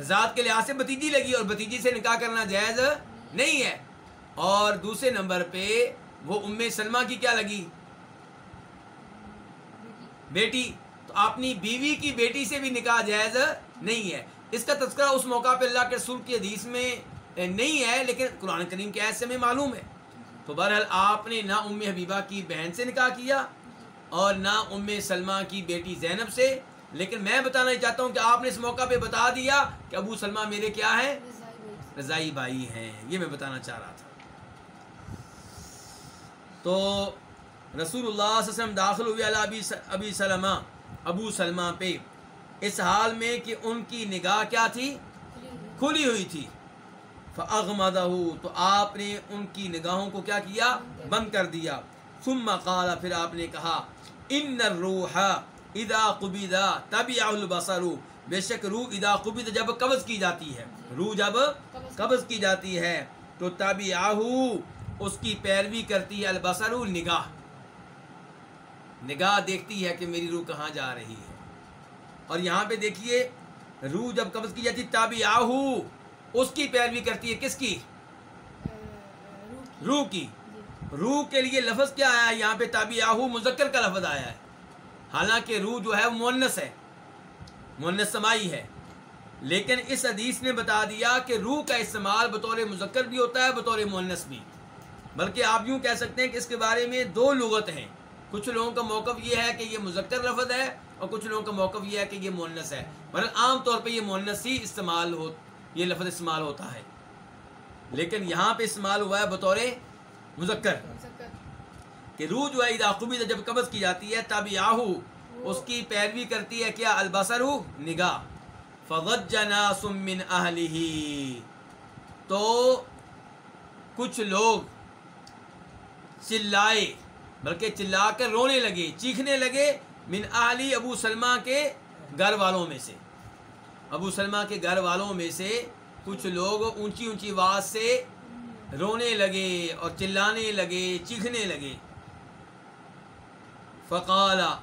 رضاعت کے لحاظ سے بتیجی لگی اور بتیجی سے نکاح کرنا جائز نہیں ہے۔ اور دوسرے نمبر پہ وہ ام سلمہ کی کیا لگی؟ بیٹی۔ تو اپنی بیوی کی بیٹی سے بھی نکاح جائز نہیں ہے۔ اس کا تذکرہ اس موقع پہ اللہ کے رسول کی حدیث میں نہیں ہے، لیکن قرآن کریم کے ایسے میں معلوم ہے۔ تو بہرحال آپ نے نہ ام حبیبہ کی بہن سے نکاح کیا اور نہ ام سلمہ کی بیٹی زینب سے، لیکن میں بتانا چاہتا ہوں کہ آپ نے اس موقع پہ بتا دیا کہ ابو سلمہ میرے کیا ہیں؟ رضائی بھائی ہیں، یہ میں بتانا چاہ رہا تھا۔ تو رسول اللہ صلی اللہ علیہ وسلم داخل ہوئے علی ابی ابی سلمہ، ابو سلمہ پہ۔ اس حال میں کہ ان کی نگاہ کیا تھی؟ کھلی ہوئی تھی۔ فاغمدہ تو آپ نے ان کی نگاہوں کو کیا کیا؟ بند کر دیا۔ ثم قال، پھر آپ نے کہا ان الروح اذا قبضا تبع البصر۔ بے شک روح اذا قبض جب قبض کی جاتی ہے۔ روح جب قبض کی جاتی ہے، تو تبعہ اس کی پیروی کرتی ہے البصر، نگاہ۔ نگاہ دیکھتی ہے کہ میری روح کہاں جا رہی ہے۔ اور یہاں پہ دیکھیے، روح جب قبض کی جاتی تابع اس کی پیروی کرتی ہے کس کی؟ روح کی۔ روح کے لیے لفظ کیا آیا ہے؟ یہاں پہ تابع مذکر کا لفظ آیا ہے۔ حالانکہ روح جو ہے وہ مونس ہے مونس سمائی ہے۔ لیکن اس حدیث نے بتا دیا کہ روح کا استعمال بطور مذکر بھی ہوتا ہے بطور مونس بھی۔ بلکہ آپ یوں کہہ سکتے ہیں کہ اس کے بارے میں دو لغت ہیں۔ کچھ لوگوں کا موقف یہ ہے کہ یہ مذکر لفظ ہے اور کچھ لوگوں کا موقف یہ ہے کہ یہ مونس ہے۔ مگر عام طور پہ یہ مونس ہی استعمال ہو یہ لفظ استعمال ہوتا ہے۔ لیکن یہاں پہ استعمال ہوا ہے بطور مذکر۔ کہ روح جو ہے اداخبی جب قبض کی جاتی ہے تب یاہو اس کی پیروی کرتی ہے کیا؟ البصر نگاہ۔ فغت جنا سمن اہلی تو کچھ لوگ چلائے بلکہ چلا کر رونے لگے چیخنے لگے من اہلی ابو سلمہ کے گھر والوں میں سے۔ ابو سلمہ کے گھر والوں میں سے کچھ لوگ اونچی اونچی آواز سے رونے لگے اور چلانے لگے، چیخنے لگے۔ فقالا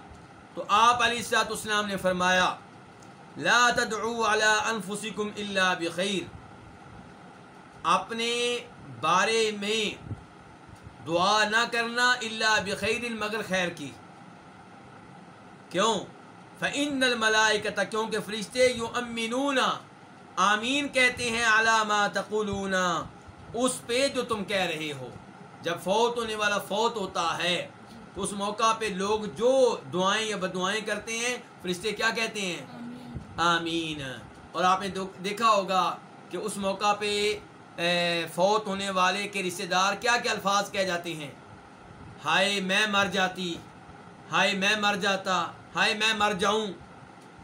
تو آپ علی سات اسلام نے فرمایا، لا تدعوا على انفسکم الا بخیر۔ اپنے بارے میں دعا نہ کرنا الا بخیر، مگر خیر کی۔ کیوں؟ فعن الملائکت کیونکہ فرشتے یو امنون آمین کہتے ہیں علامہ تقولون، اس پہ جو تم کہہ رہے ہو۔ جب فوت ہونے والا فوت ہوتا ہے، تو اس موقع پہ لوگ جو دعائیں یا بدعائیں کرتے ہیں، فرشتے کیا کہتے ہیں؟ آمین۔ اور آپ نے دیکھا ہوگا کہ اس موقع پہ فوت ہونے والے کے رشتہ دار کیا کیا الفاظ کہہ جاتے ہیں؟ ہائے، میں مر جاتی۔ ہائے، میں مر جاتا۔ ہائے میں مر جاؤں۔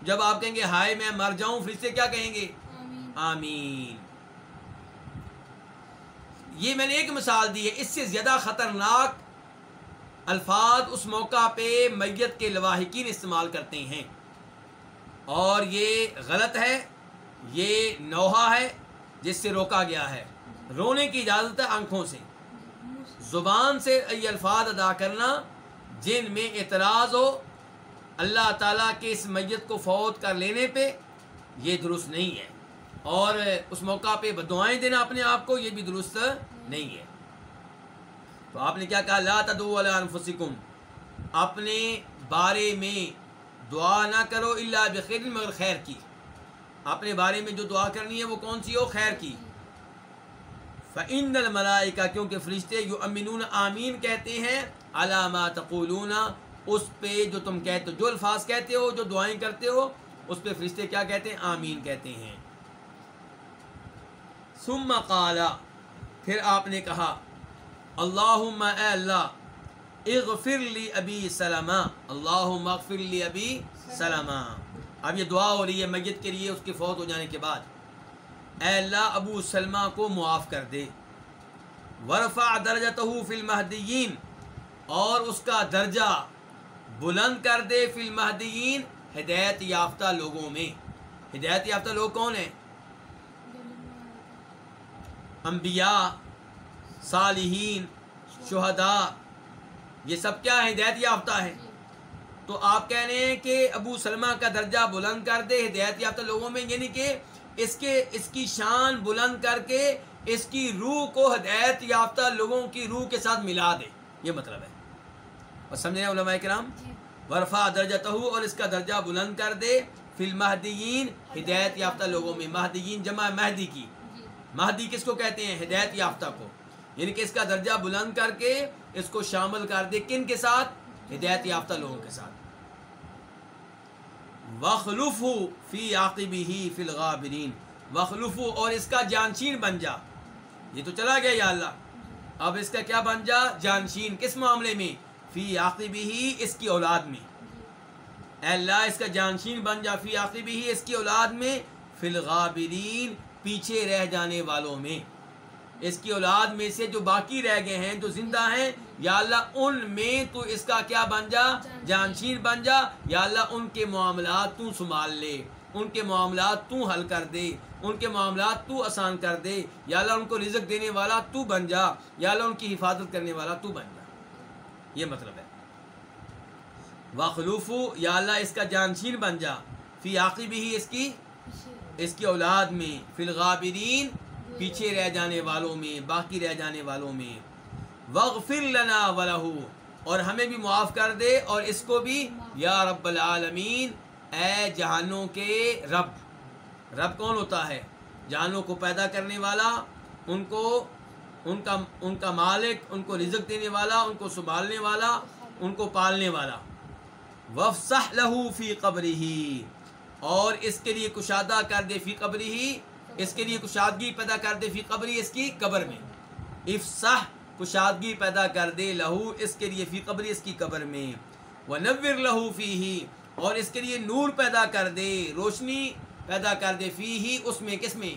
جب آپ کہیں گے ہائے میں مر جاؤں فرشتے کیا کہیں گے؟ آمین۔ آمین۔ یہ میں نے ایک مثال دی ہے اس سے زیادہ خطرناک الفاظ اس موقع پہ میت کے لواحقین استعمال کرتے ہیں۔ اور یہ غلط ہے یہ نوحہ ہے جس سے روکا گیا ہے۔ رونے کی اجازت ہے آنکھوں سے سے۔ زبان سے یہ الفاظ ادا کرنا جن میں اعتراض ہو اللہ تعالیٰ کے اس میت کو فوت کر لینے پہ یہ درست نہیں ہے۔ اور اس موقع پہ بدعائیں دینا اپنے آپ کو یہ بھی درست نہیں ہے۔ تو آپ نے کیا کہا؟ لا تدعوا علی انفسکم۔ اپنے بارے میں دعا نہ کرو اللہ بخیر مگر خیر کی۔ اپنے بارے میں جو دعا کرنی ہے وہ کون سی ہو؟ خیر کی۔ فعند الملائکہ کیونکہ فرشتے یو امنون آمین کہتے ہیں علامہ تقولون اس پہ جو تم کہتے ہو جو الفاظ کہتے ہو، جو دعائیں کرتے ہو، اس پہ فرشتے کیا کہتے ہیں؟ آمین کہتے ہیں۔ ثم قال، پھر آپ نے کہا، اللہم اے اللہ، اغفر لی ابی سلمہ۔ اللہم اغفر لی ابی سلمہ۔ اب یہ دعا ہو رہی ہے میت کے لیے، اس کے فوت ہو جانے کے بعد۔ اے اللہ، ابو سلمہ کو معاف کر دے۔ ورفع درجتہ فی المہدیین، اور اس کا درجہ بلند کر دے فی المہدیین ہدایت یافتہ لوگوں میں۔ ہدایت یافتہ لوگ کون ہیں؟ انبیاء، صالحین، شہداء، یہ سب کیا ہدایت یافتہ ہے تو آپ کہہ رہے ہیں کہ ابو سلمہ کا درجہ بلند کر دے ہدایت یافتہ لوگوں میں یعنی کہ اس کے، اس کی شان بلند کر کے اس کی روح کو ہدایت یافتہ لوگوں کی روح کے ساتھ ملا دے۔ یہ مطلب ہے۔ اور سمجھے ہیں علماء کرام؟ جی۔ ورفا درجہ اور اس کا درجہ بلند کر دے۔ فی المہدیین ہدایت یافتہ لوگوں میں۔ مہدیین جمع مہدی کی۔ جی۔ مہدی کس کو کہتے ہیں؟ ہدایت یافتہ کو۔ یعنی کہ اس کا درجہ بلند کر کے اس کو شامل کر دے۔ کن کے ساتھ؟ ہدایت یافتہ لوگوں کے ساتھ۔ وخلف فی عاقبی ہی فی الغابرین وخلف اور اس کا جانشین بن جا۔ یہ تو چلا گیا یا اللہ۔ اب اس کا کیا بن جا؟ جانشین کس معاملے میں؟ فی عاقبی ہی اس کی اولاد میں۔ اے اللہ، اس کا جانشین بن جا فی عاقبی ہی اس کی اولاد میں فی الغابرین، پیچھے رہ جانے والوں میں۔ اس کی اولاد میں سے جو باقی رہ گئے ہیں، جو زندہ ہیں، یا اللہ ان میں تو اس کا کیا بن جا؟ جانشین بن جا۔ یا اللہ، ان کے معاملات تو سنبھال لے۔ ان کے معاملات تو حل کر دے۔ ان کے معاملات تو آسان کر دے۔ یا اللہ، ان کو رزق دینے والا تو بن جا۔ یا اللہ، ان کی حفاظت کرنے والا تو بن جا۔ یہ مطلب ہے۔ واخلوف، یا اللہ اس کا جانشین بن جا۔ فی عاقبی ہی اس کی اس کی اولاد میں۔ فی الغابرین، پیچھے رہ جانے والوں میں، باقی رہ جانے والوں میں۔ وغفر لنا ولہ اور ہمیں بھی معاف کر دے اور اس کو بھی یا رب العالمین، اے جہانوں کے رب۔ رب کون ہوتا ہے؟ جہانوں کو پیدا کرنے والا، ان کو ان کا ان کا مالک، ان کو رزق دینے والا، ان کو سنبھالنے والا، ان کو پالنے والا۔ وفصح لہو فی قبری ہی اور اس کے لیے کشادہ کر دے فی قبری ہی اس کے لیے کشادگی پیدا کر دے فی قبری اس کی قبر میں۔ افصح کشادگی پیدا کر دے لہو اس کے لیے فی قبری اس کی قبر میں۔ ونور لہو فی ہی اور اس کے لیے نور پیدا کر دے، روشنی پیدا کر دے فی ہی اس میں، کس میں؟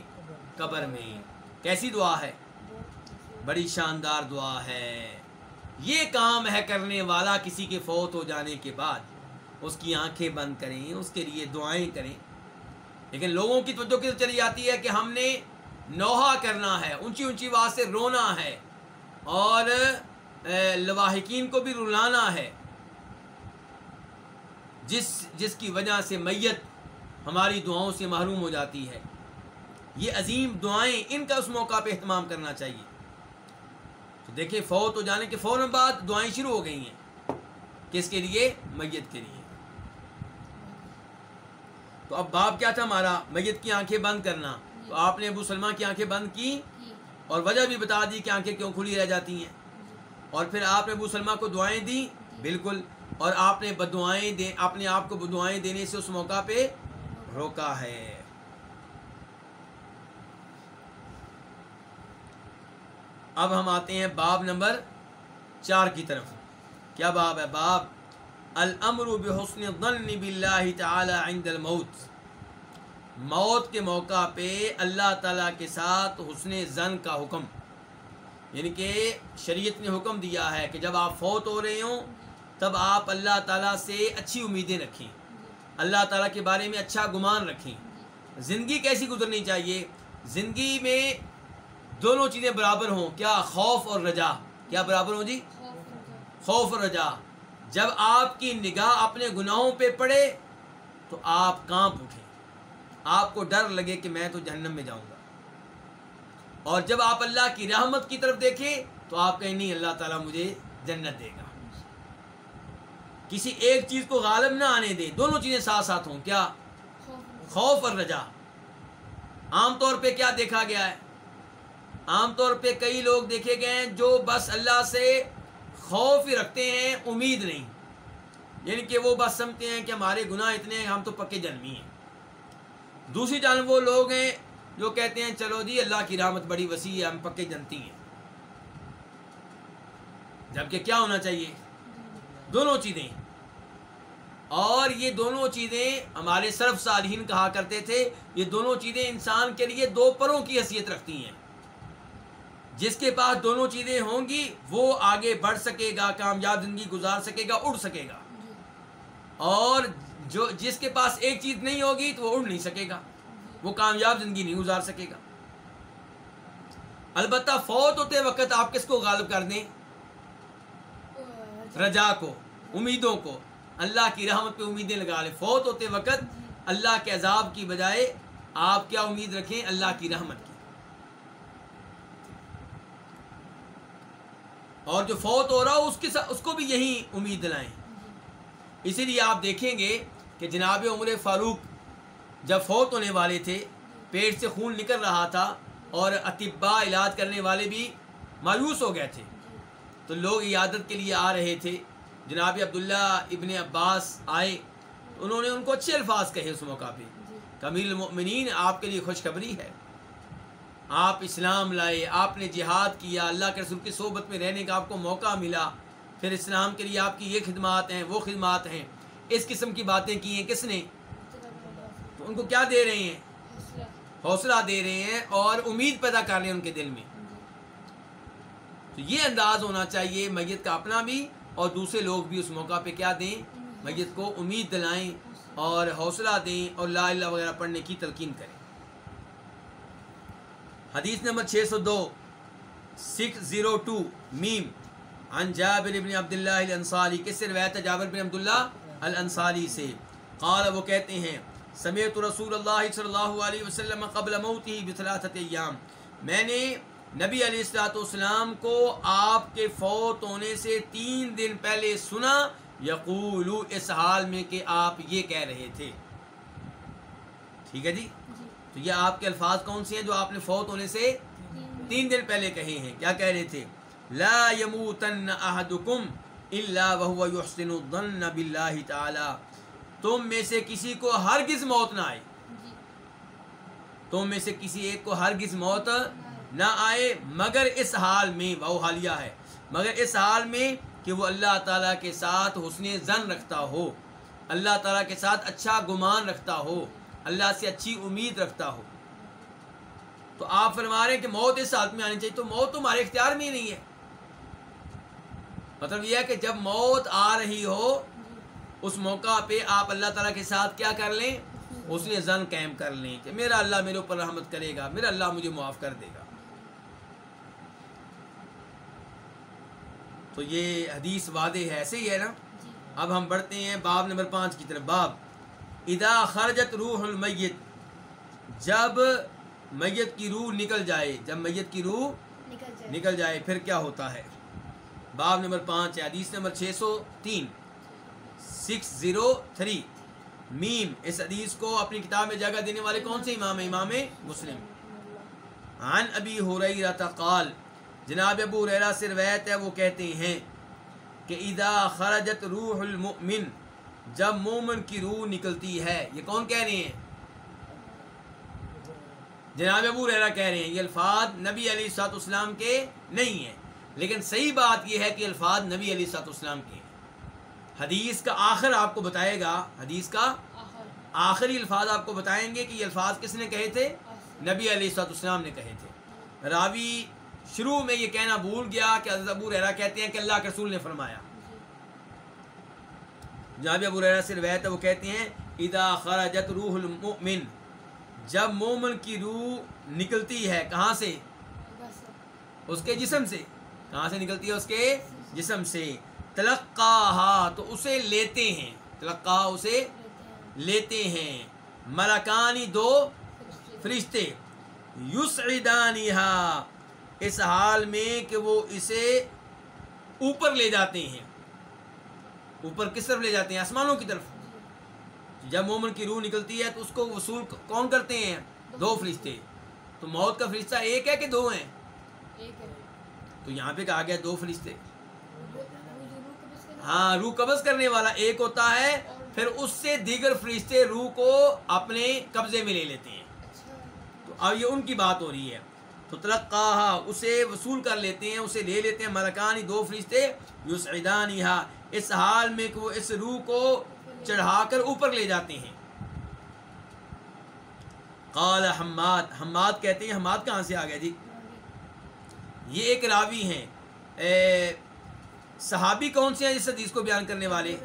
قبر میں۔ کیسی دعا ہے؟ بڑی شاندار دعا ہے۔ یہ کام ہے کرنے والا کسی کے فوت ہو جانے کے بعد۔ اس کی آنکھیں بند کریں، اس کے لیے دعائیں کریں۔ لیکن لوگوں کی توجہ کس چلی جاتی ہے کہ ہم نے نوحہ کرنا ہے، اونچی اونچی آواز سے رونا ہے۔ اور لواحقین کو بھی رلانا ہے۔ جس جس کی وجہ سے میت ہماری دعاؤں سے محروم ہو جاتی ہے۔ یہ عظیم دعائیں ان کا اس موقع پہ اہتمام کرنا چاہیے۔ تو دیکھیں فوت ہو جانے کے فوراً بعد دعائیں شروع ہو گئی ہیں۔ کس کے لیے؟ میت کے لیے۔ تو اب باب کیا تھا ہمارا؟ میت کی آنکھیں بند کرنا۔ تو آپ نے ابو سلمہ کی آنکھیں بند کی اور وجہ بھی بتا دی کہ آنکھیں کیوں کھلی رہ جاتی ہیں۔ اور پھر آپ نے ابو سلمہ کو دعائیں دی بالکل۔ اور آپ نے بدعائیں دے آپ نے آپ کو بدعائیں دینے سے اس موقع پہ روکا ہے۔ اب ہم آتے ہیں باب نمبر چار کی طرف۔ کیا باب ہے؟ باب الامر بحسن الظن باللہ تعالی عند الموت۔ موت کے موقع پہ اللہ تعالیٰ کے ساتھ حسن زن کا حکم۔ یعنی کہ شریعت نے حکم دیا ہے کہ جب آپ فوت ہو رہے ہوں، تب آپ اللہ تعالیٰ سے اچھی امیدیں رکھیں۔ اللہ تعالیٰ کے بارے میں اچھا گمان رکھیں۔ زندگی کیسی گزرنی چاہیے؟ زندگی میں دونوں چیزیں برابر ہوں۔ کیا خوف اور رجا؟ کیا برابر ہوں جی؟ خوف اور رجا۔ جب آپ کی نگاہ اپنے گناہوں پہ پڑے تو آپ کانپ اٹھیں۔ آپ کو ڈر لگے کہ میں تو جہنم میں جاؤں گا۔ اور جب آپ اللہ کی رحمت کی طرف دیکھیں تو آپ کہیں نہیں، اللہ تعالیٰ مجھے جنت دے گا۔ کسی ایک چیز کو غالب نہ آنے دے دونوں چیزیں ساتھ ساتھ ہوں۔ کیا؟ خوف اور رجا۔ عام طور پہ کیا دیکھا گیا ہے؟ عام طور پہ کئی لوگ دیکھے گئے ہیں جو بس اللہ سے خوف ہی رکھتے ہیں، امید نہیں۔ یعنی کہ وہ بس سمجھتے ہیں کہ ہمارے گناہ اتنے ہیں، ہم تو پکے جنمی ہیں۔ دوسری جانب وہ لوگ ہیں جو کہتے ہیں، چلو جی اللہ کی رحمت بڑی وسیع ہے، ہم پکے جنتی ہیں۔ جبکہ کیا ہونا چاہیے؟ دونوں چیزیں۔ اور یہ دونوں چیزیں ہمارے صرف صالحین کہا کرتے تھے، یہ دونوں چیزیں انسان کے لیے دو پروں کی حیثیت رکھتی ہیں۔ جس کے پاس دونوں چیزیں ہوں گی، وہ آگے بڑھ سکے گا، کامیاب زندگی گزار سکے گا، اڑ سکے گا۔ اور جو جس کے پاس ایک چیز نہیں ہوگی تو وہ اڑ نہیں سکے گا۔ وہ کامیاب زندگی نہیں گزار سکے گا۔ البتہ فوت ہوتے وقت آپ کس کو غالب کر دیں؟ رجا کو، امیدوں کو۔ اللہ کی رحمت پہ امیدیں لگا لیں۔ فوت ہوتے وقت اللہ کے عذاب کی بجائے آپ کیا امید رکھیں؟ اللہ کی رحمت کی۔ اور جو فوت ہو رہا ہو، اس کے ساتھ اس کو بھی یہی امید دلائیں۔ اسی لیے آپ دیکھیں گے کہ جناب عمر فاروق جب فوت ہونے والے تھے، پیٹ سے خون نکل رہا تھا اور اطباء علاج کرنے والے بھی مایوس ہو گئے تھے۔ تو لوگ عیادت کے لیے آ رہے تھے۔ جناب عبداللہ ابن عباس آئے، انہوں نے ان کو اچھے الفاظ کہے اس موقع پہ۔ کمیل المؤمنین آپ کے لیے خوشخبری ہے۔ آپ اسلام لائے، آپ نے جہاد کیا، اللہ کے رسول کی صحبت میں رہنے کا آپ کو موقع ملا۔ پھر اسلام کے لیے آپ کی یہ خدمات ہیں، وہ خدمات ہیں۔ اس قسم کی باتیں کی ہیں کس نے؟ تو ان کو کیا دے رہے ہیں؟ حوصلہ دے رہے ہیں اور امید پیدا کر رہے ہیں ان کے دل میں۔ تو یہ انداز ہونا چاہیے، میت کا اپنا بھی اور دوسرے لوگ بھی اس موقع پہ کیا دیں؟ میت کو امید دلائیں اور حوصلہ دیں اور لا اللہ وغیرہ پڑھنے کی تلقین کریں۔ حدیث نمبر چھ سو دو، سکس زیرو ٹو، میم، عن جابر بن عبداللہ الانصاری، کس سے روایت ہے جابر بن عبداللہ الانصاری سے؟ قال، وہ کہتے ہیں، سمیت رسول اللہ صلی اللہ علیہ وسلم قبل موتی بثلاثت ایام۔ میں نے نبی علیہ السلاۃ والسلام کو آپ کے فوت ہونے سے تین دن پہلے سنا یقول اس حال میں کہ آپ یہ کہہ رہے تھے۔ ٹھیک ہے جی؟ تو یہ آپ کے الفاظ کون سے ہیں جو آپ نے فوت ہونے سے تین دن پہلے کہے ہیں؟ کیا کہہ رہے تھے؟ لا يموتن احدكم الا وهو يحسن الظن بالله تعالی۔ تم میں سے کسی کو ہرگز موت نہ آئے۔ تم میں سے کسی ایک کو ہرگز موت نہ آئے مگر اس حال میں وہ حالیہ ہے مگر اس حال میں کہ وہ اللہ تعالیٰ کے ساتھ حسن زن رکھتا ہو اللہ تعالیٰ کے ساتھ اچھا گمان رکھتا ہو۔ اللہ سے اچھی امید رکھتا ہو۔ تو آپ فرما رہے ہیں کہ موت اس حالت میں آنی چاہیے تو موت تمہارے اختیار میں ہی نہیں ہے۔ مطلب یہ ہے کہ جب موت آ رہی ہو اس موقع پہ آپ اللہ تعالیٰ کے ساتھ کیا کر لیں؟ اس نے زن قائم کر لیں کہ میرا اللہ میرے اوپر رحمت کرے گا میرا اللہ مجھے معاف کر دے گا۔ تو یہ حدیث وعدے ہے ایسے ہی ہے نا؟ اب ہم بڑھتے ہیں باب نمبر پانچ کی طرف۔ باب ادا خرجت روح المیت جب میت کی روح نکل جائے جب میت کی روح نکل جائے۔ نکل جائے پھر کیا ہوتا ہے؟ باب نمبر پانچ ہے حدیث نمبر چھ سو تین سکس زیرو تھری۔ میم اس حدیث کو اپنی کتاب میں جگہ دینے والے کون سے امام ہیں؟ امام مسلم۔ عن ابی حریرہ قال جناب ابو ریرا سے روایت ہے وہ کہتے ہیں کہ اذا خرجت روح المؤمن جب مومن کی روح نکلتی ہے، یہ کون کہہ رہے ہیں؟ جناب ابو ریرا کہہ رہے ہیں، یہ الفاظ نبی علی سات اسلام کے نہیں ہیں۔ لیکن صحیح بات یہ ہے کہ الفاظ نبی علی سات اسلام کے ہیں۔ حدیث کا آخر آپ کو بتائے گا، حدیث کا آخری الفاظ آپ کو بتائیں گے کہ یہ الفاظ کس نے کہے تھے؟ نبی علیہ السلاۃ السلام نے کہے تھے۔ راوی شروع میں یہ کہنا بھول گیا کہ حضرت ابو ریرا کہتے ہیں کہ اللہ کے رسول نے فرمایا۔ جہاں ابو ریرا سے روایت ہے، وہ کہتے ہیں، اذا خرجت روح المؤمن جب مومن کی روح نکلتی ہے، کہاں سے؟ اس کے جسم سے۔ کہاں سے نکلتی ہے اس کے جسم سے؟ تلقاہا، تو اسے لیتے ہیں۔ تلقاہا اسے لیتے ہیں۔ ملکانی دو فرشتے فرشتے۔ یسعدانیہا، اس حال میں کہ وہ اسے اوپر لے جاتے ہیں۔ اوپر کس طرف لے جاتے ہیں؟ آسمانوں کی طرف۔ جب مومن کی روح نکلتی ہے تو اس کو وصول کون کرتے ہیں؟ دو فرشتے۔ تو موت کا فرشتہ ایک ہے کہ دو ہیں؟ تو یہاں پہ کہا گیا دو فرشتے۔ ہاں روح قبض کرنے والا ایک ہوتا ہے۔ پھر اس سے دیگر فرشتے روح کو اپنے قبضے میں لے لیتے ہیں۔ اچھا۔ تو اب یہ ان کی بات ہو رہی ہے۔ تو تلقاہا اسے وصول کر لیتے ہیں اسے لے لیتے ہیں۔ ملکانی دو فرشتے یسعدانیہا۔ اس حال میں کہ وہ اس روح کو چڑھا کر اوپر لے جاتے ہیں۔ قال حماد حماد کہتے ہیں، حماد کہاں سے آ گیا جی؟ یہ ایک راوی ہیں۔ صحابی کون سے ہیں جس حدیث کو بیان کرنے والے؟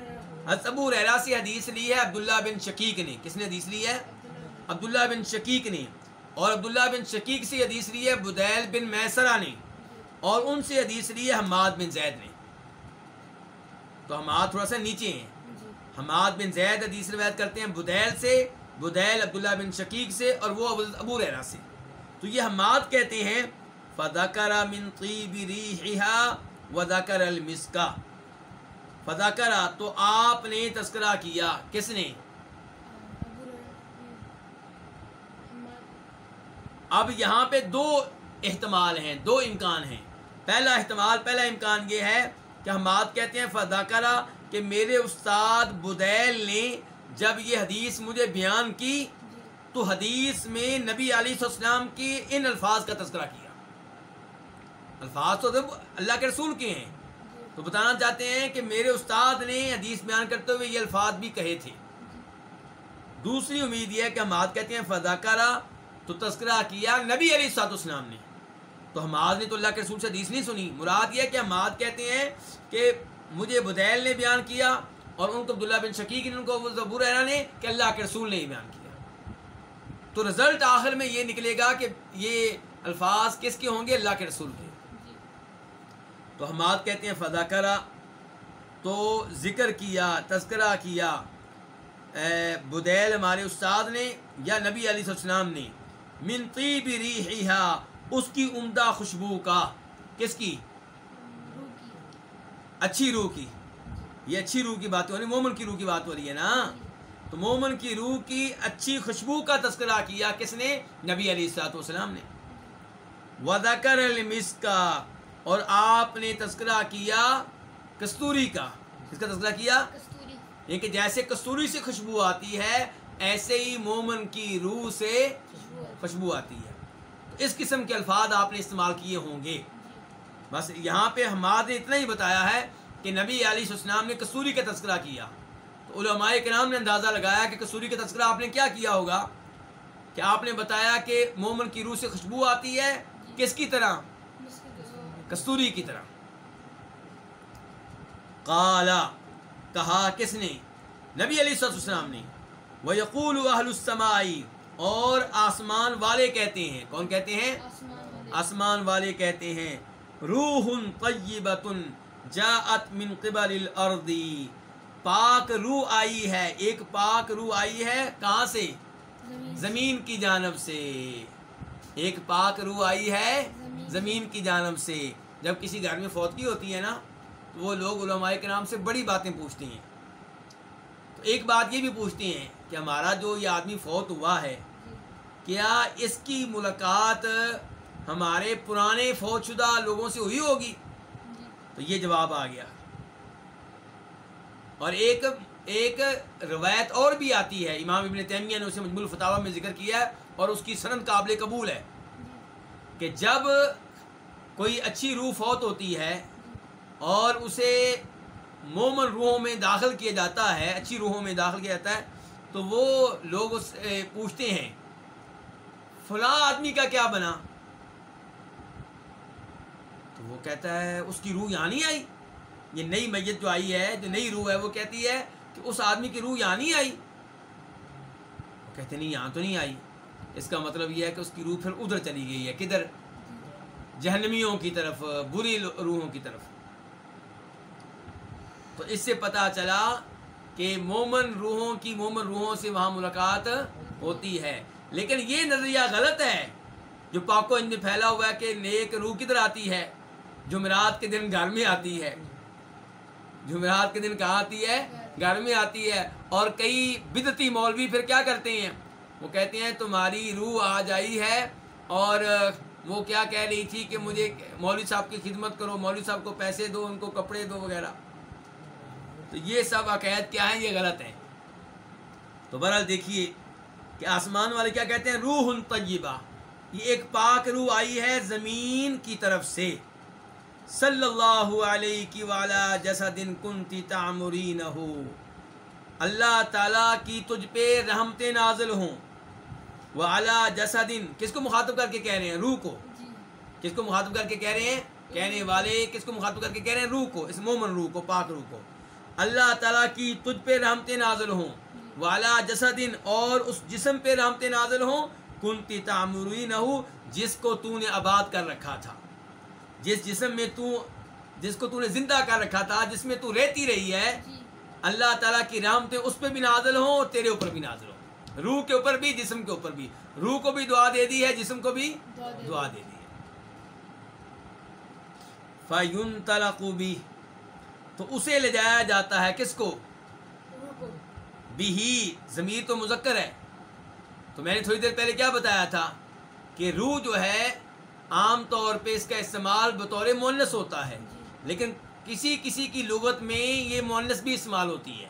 ابو ریرا سے حدیث لی ہے، عبداللہ بن شقیق نے۔ کس نے حدیث لی ہے؟ عبداللہ بن شقیق نے۔ اور عبداللہ بن شقیق سے حدیث لی ہے، بدیل بن میسرہ نے۔ اور ان سے حدیث لی ہے، حماد بن زید نے۔ تو حماد تھوڑا سا نیچے ہیں۔ جی۔ حماد بن زید حدیث روایت کرتے ہیں بدیل سے بدیل عبداللہ بن شقیق سے اور وہ ابو ریرا سے۔ تو یہ حماد کہتے ہیں فذکر من طیب ریحہا وذکر المسکا فذکر تو آپ نے تذکرہ کیا۔ کس نے؟ اب یہاں پہ دو احتمال ہیں دو امکان ہیں۔ پہلا احتمال پہلا امکان یہ ہے حماد کہتے ہیں فداکرہ کہ میرے استاد بدیل نے جب یہ حدیث مجھے بیان کی تو حدیث میں نبی علیہ السلام کی ان الفاظ کا تذکرہ کیا۔ الفاظ تو جب اللہ کے رسول کے ہیں۔ تو بتانا چاہتے ہیں کہ میرے استاد نے حدیث بیان کرتے ہوئے یہ الفاظ بھی کہے تھے۔ دوسری امید یہ ہے کہ حماد کہتے ہیں فضاکرہ تو تذکرہ کیا نبی علیہ سات اسلام نے۔ تو حماد نے تو اللہ کے رسول سے حدیث نہیں سنی۔ مراد یہ ہے کہ حماد کہتے ہیں کہ مجھے بدیل نے بیان کیا اور ان کو عبداللہ بن شقیق نے، ان کو ابو ریرا نے کہ اللہ کے رسول نے ہی بیان کیا۔ تو رزلٹ آخر میں یہ نکلے گا کہ یہ الفاظ کس کے ہوں گے؟ اللہ کے رسول کے۔ تو حماد کہتے ہیں فضا کرا تو ذکر کیا، تذکرہ کیا۔ بدیل ہمارے استاد نے یا نبی علیہ السلام نے، من طیب ریحہا اس کی عمدہ خوشبو کا کس کی؟ اچھی روح کی۔ یہ اچھی روح کی بات ہو رہی مومن کی روح کی بات ہو رہی ہے نا؟ تو مومن کی روح کی اچھی خوشبو کا تذکرہ کیا کس نے؟ نبی علیہ السلاۃ والسلام نے۔ وذکر المسک کا اور آپ نے تذکرہ کیا کستوری کا۔ کس کا تذکرہ کیا؟ یہ کہ جیسے کستوری سے خوشبو آتی ہے ایسے ہی مومن کی روح سے خوشبو آتی ہے۔ اس قسم کے الفاظ آپ نے استعمال کیے ہوں گے۔ بس یہاں پہ حماد نے اتنا ہی بتایا ہے کہ نبی علیہ السلام نے کسوری کا تذکرہ کیا۔ تو علماء کرام نے اندازہ لگایا کہ کسوری کا تذکرہ آپ نے کیا کیا ہوگا؟ کہ آپ نے بتایا کہ مومن کی روح سے خوشبو آتی ہے کس کی طرح؟ کستوری کی طرح۔ قالا کہا کس نے؟ نبی علیہ السلام نے۔ وہ یقول اہل اور آسمان والے کہتے ہیں۔ کون کہتے ہیں؟ آسمان والے کہتے ہیں۔ روح طیبت جاءت من قبل الارض۔ پاک روح آئی ہے۔ ایک پاک روح آئی ہے کہاں سے؟ زمین کی جانب سے۔ ایک پاک روح آئی ہے زمین۔ کی جانب سے۔ جب کسی گھر میں فوتگی ہوتی ہے نا تو وہ لوگ علماء کے نام سے بڑی باتیں پوچھتے ہیں۔ ایک بات یہ بھی پوچھتے ہیں کہ ہمارا جو یہ آدمی فوت ہوا ہے، کیا اس کی ملاقات ہمارے پرانے فوت شدہ لوگوں سے ہوئی ہوگی؟ تو یہ جواب آ گیا۔ اور ایک ایک روایت اور بھی آتی ہے، امام ابن تیمیہ نے اسے مجموع الفتاوہ میں ذکر کیا ہے اور اس کی سند قابل قبول ہے کہ جب کوئی اچھی روح فوت ہوتی ہے اور اسے مومن روحوں میں داخل کیا جاتا ہے، اچھی روحوں میں داخل کیا جاتا ہے، تو وہ لوگ اس سے پوچھتے ہیں، فلاں آدمی کا کیا بنا؟ تو وہ کہتا ہے، اس کی روح یہاں نہیں آئی؟ یہ نئی میت جو آئی ہے، جو نئی روح ہے، وہ کہتی ہے کہ اس آدمی کی روح یہاں نہیں آئی۔ وہ کہتے نہیں، یہاں تو نہیں آئی۔ اس کا مطلب یہ ہے کہ اس کی روح پھر ادھر چلی گئی ہے، کدھر؟ جہنمیوں کی طرف، بری روحوں کی طرف۔ تو اس سے پتہ چلا کہ مومن روحوں کی مومن روحوں سے وہاں ملاقات ہوتی ہے۔ لیکن یہ نظریہ غلط ہے۔ جو پاکو ان میں پھیلا ہوا ہے کہ نیک روح کدھر آتی ہے؟ جمعرات کے دن گھر میں آتی ہے۔ جمعرات کے دن کہاں آتی ہے؟ گھر میں آتی ہے۔ اور کئی بدتی مولوی پھر کیا کرتے ہیں؟ وہ کہتے ہیں، تمہاری روح آ جائی ہے۔ اور وہ کیا کہہ رہی تھی کہ مجھے مولوی صاحب کی خدمت کرو، مولوی صاحب کو پیسے دو، ان کو کپڑے دو وغیرہ۔ تو یہ سب عقائد کیا ہیں؟ یہ غلط ہیں۔ تو بہرحال دیکھیے کہ آسمان والے کیا کہتے ہیں؟ روح طیبہ۔ یہ ایک پاک روح آئی ہے زمین کی طرف سے۔ صلی اللہ علیہ کی والا جیسا دن کنتی تعمرین ہو اللہ تعالیٰ کی تجھ پہ رحمتیں نازل ہوں۔ والا جیسا دن کس کو مخاطب کر کے کہہ رہے ہیں؟ روح کو۔ جی۔ کس کو مخاطب کر کے کہہ رہے ہیں؟ کہنے والے کس کو مخاطب کر کے کہہ رہے ہیں؟ روح کو اس مومن روح کو پاک روح کو۔ اللہ تعالیٰ کی تجھ پہ رحمتیں نازل ہوں۔ والا جسدن اور اس جسم پہ رحمتیں نازل ہوں۔ کنتی تعمری نہ ہو جس کو تو نے آباد کر رکھا تھا۔ جس جسم میں تو جس کو تو نے زندہ کر رکھا تھا جس میں تو رہتی رہی ہے۔ جی۔ اللہ تعالیٰ کی رحمتیں اس پہ بھی نازل ہوں اور تیرے اوپر بھی نازل ہوں۔ روح کے اوپر بھی جسم کے اوپر بھی۔ روح کو بھی دعا دے دی ہے جسم کو بھی دعا دے دی۔ ہے۔ فیون تلقوبی تو اسے لے جایا جاتا ہے کس کو؟ کو۔ بھی ضمیر تو مذکر ہے۔ تو میں نے تھوڑی دیر پہلے کیا بتایا تھا کہ روح جو ہے عام طور پہ اس کا استعمال بطور مونس ہوتا ہے جی۔ لیکن کسی کسی کی لغت میں یہ مونس بھی استعمال ہوتی ہے۔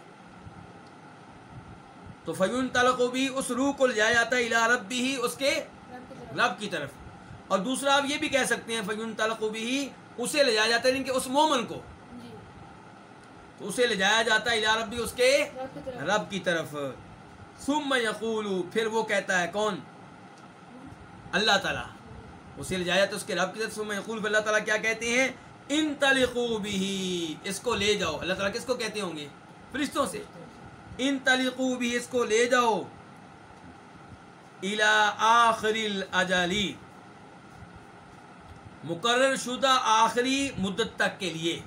تو فیون تعلق بھی اس روح کو لے جایا جاتا ہے الا رب بھی اس کے رب کی طرف۔ اور دوسرا آپ یہ بھی کہہ سکتے ہیں فیون تعلق بھی اسے لے جایا جاتا ہے یعنی کہ اس مومن کو۔ تو اسے لے جایا جاتا ہے الا رب بھی اس کے رب کی طرف۔ ثم یقول پھر وہ کہتا ہے کون؟ اللہ تعالیٰ۔ اسے لے جایا تو اس کے رب کی طرف۔ ثم یقول پھر اللہ تعالیٰ کیا کہتے ہیں؟ ان تلقو بھی اس کو لے جاؤ۔ اللہ تعالیٰ کس کو کہتے ہوں گے؟ فرشتوں سے۔ ان تلقو بھی اس کو لے جاؤ۔ الى آخر الاجالی مقرر شدہ آخری مدت تک کے لیے۔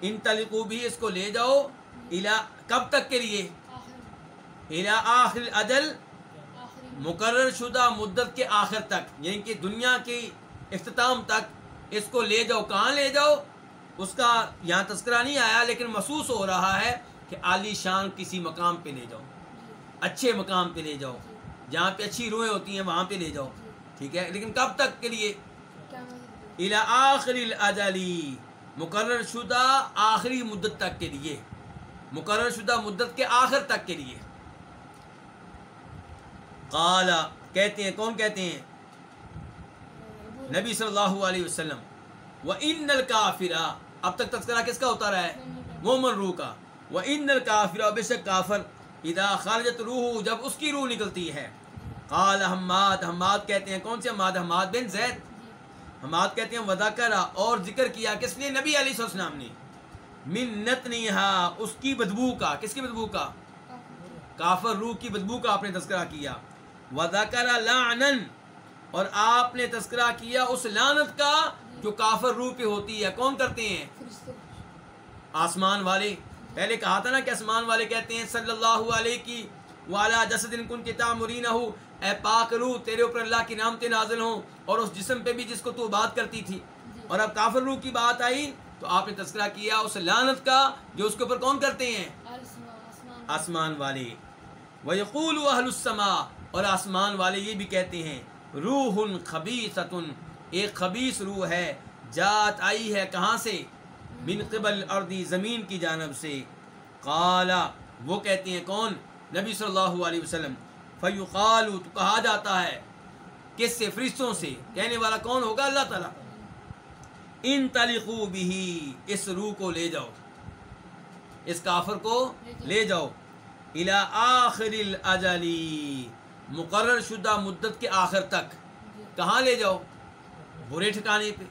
ان تلقو بھی اس کو لے جاؤ الى کب تک کے لیے؟ الى آخر آخری مقرر شدہ مدت کے آخر تک یعنی کہ دنیا کے اختتام تک اس کو لے جاؤ۔ کہاں لے جاؤ؟ اس کا یہاں تذکرہ نہیں آیا لیکن محسوس ہو رہا ہے کہ عالی شان کسی مقام پہ لے جاؤ اچھے مقام پہ لے جاؤ۔ جہاں پہ اچھی روحیں ہوتی ہیں وہاں پہ لے جاؤ ٹھیک ہے؟ لیکن کب تک کے لیے؟ مطلب؟ الى آخر الاجلی مقرر شدہ آخری مدت تک کے لیے۔ مقرر شدہ مدت کے آخر تک کے لیے۔ قال، کہتے ہیں، کون کہتے ہیں؟ نبی صلی اللہ علیہ وسلم۔ وہ ان الکافرا اب تک تذکرہ کس کا ہوتا رہا ہے؟ مومن روح کا۔ وہ ان الکافرا بے شک کافر۔ اذا خارجت روح، جب اس کی روح نکلتی ہے۔ قال، حماد حماد کہتے ہیں، کون سے حماد؟ حماد بن زید۔ حماد کہتے ہیں ودا کرا اور ذکر کیا کس نے نبی علیہ السلام نے۔ منت اس کی بدبو کا۔ کس کی بدبو کا؟ کافر روح کی بدبو کا آپ نے تذکرہ کیا۔ وذکر لعنن، اور آپ نے تذکرہ کیا اس لعنت کا جو کافر روح پہ ہوتی ہے۔ کون کرتے ہیں؟ آسمان والے۔ پہلے کہا تھا نا کہ آسمان والے کہتے ہیں، صلی اللہ علیہ کی والا جسد کن کتاب مرینہ ہو۔ اے پاک روح تیرے اوپر اللہ کی نامتے نازل ہوں اور اس جسم پہ بھی جس کو تو بات کرتی تھی۔ جی۔ اور اب کافر روح کی بات آئی تو آپ نے تذکرہ کیا اس لعنت کا جو اس کے اوپر کون کرتے ہیں؟ آسمان والے۔ ویقول اہل السما اور آسمان والے یہ بھی کہتے ہیں روح خبیثۃ ایک خبیث روح ہے جات آئی ہے کہاں سے؟ من قبل اردی زمین کی جانب سے۔ قالا وہ کہتے ہیں کون؟ نبی صلی اللہ علیہ وسلم۔ فیقال تو کہا جاتا ہے کس سے فرشتوں سے کہنے والا کون ہوگا؟ اللہ تعالیٰ۔ ان تلقو بھی اس روح کو لے جاؤ۔ اس کافر کو لے جاؤ۔ الى آخر الاجلی مقرر شدہ مدت کے آخر تک۔ کہاں لے جاؤ؟ برے ٹھکانے پہ۔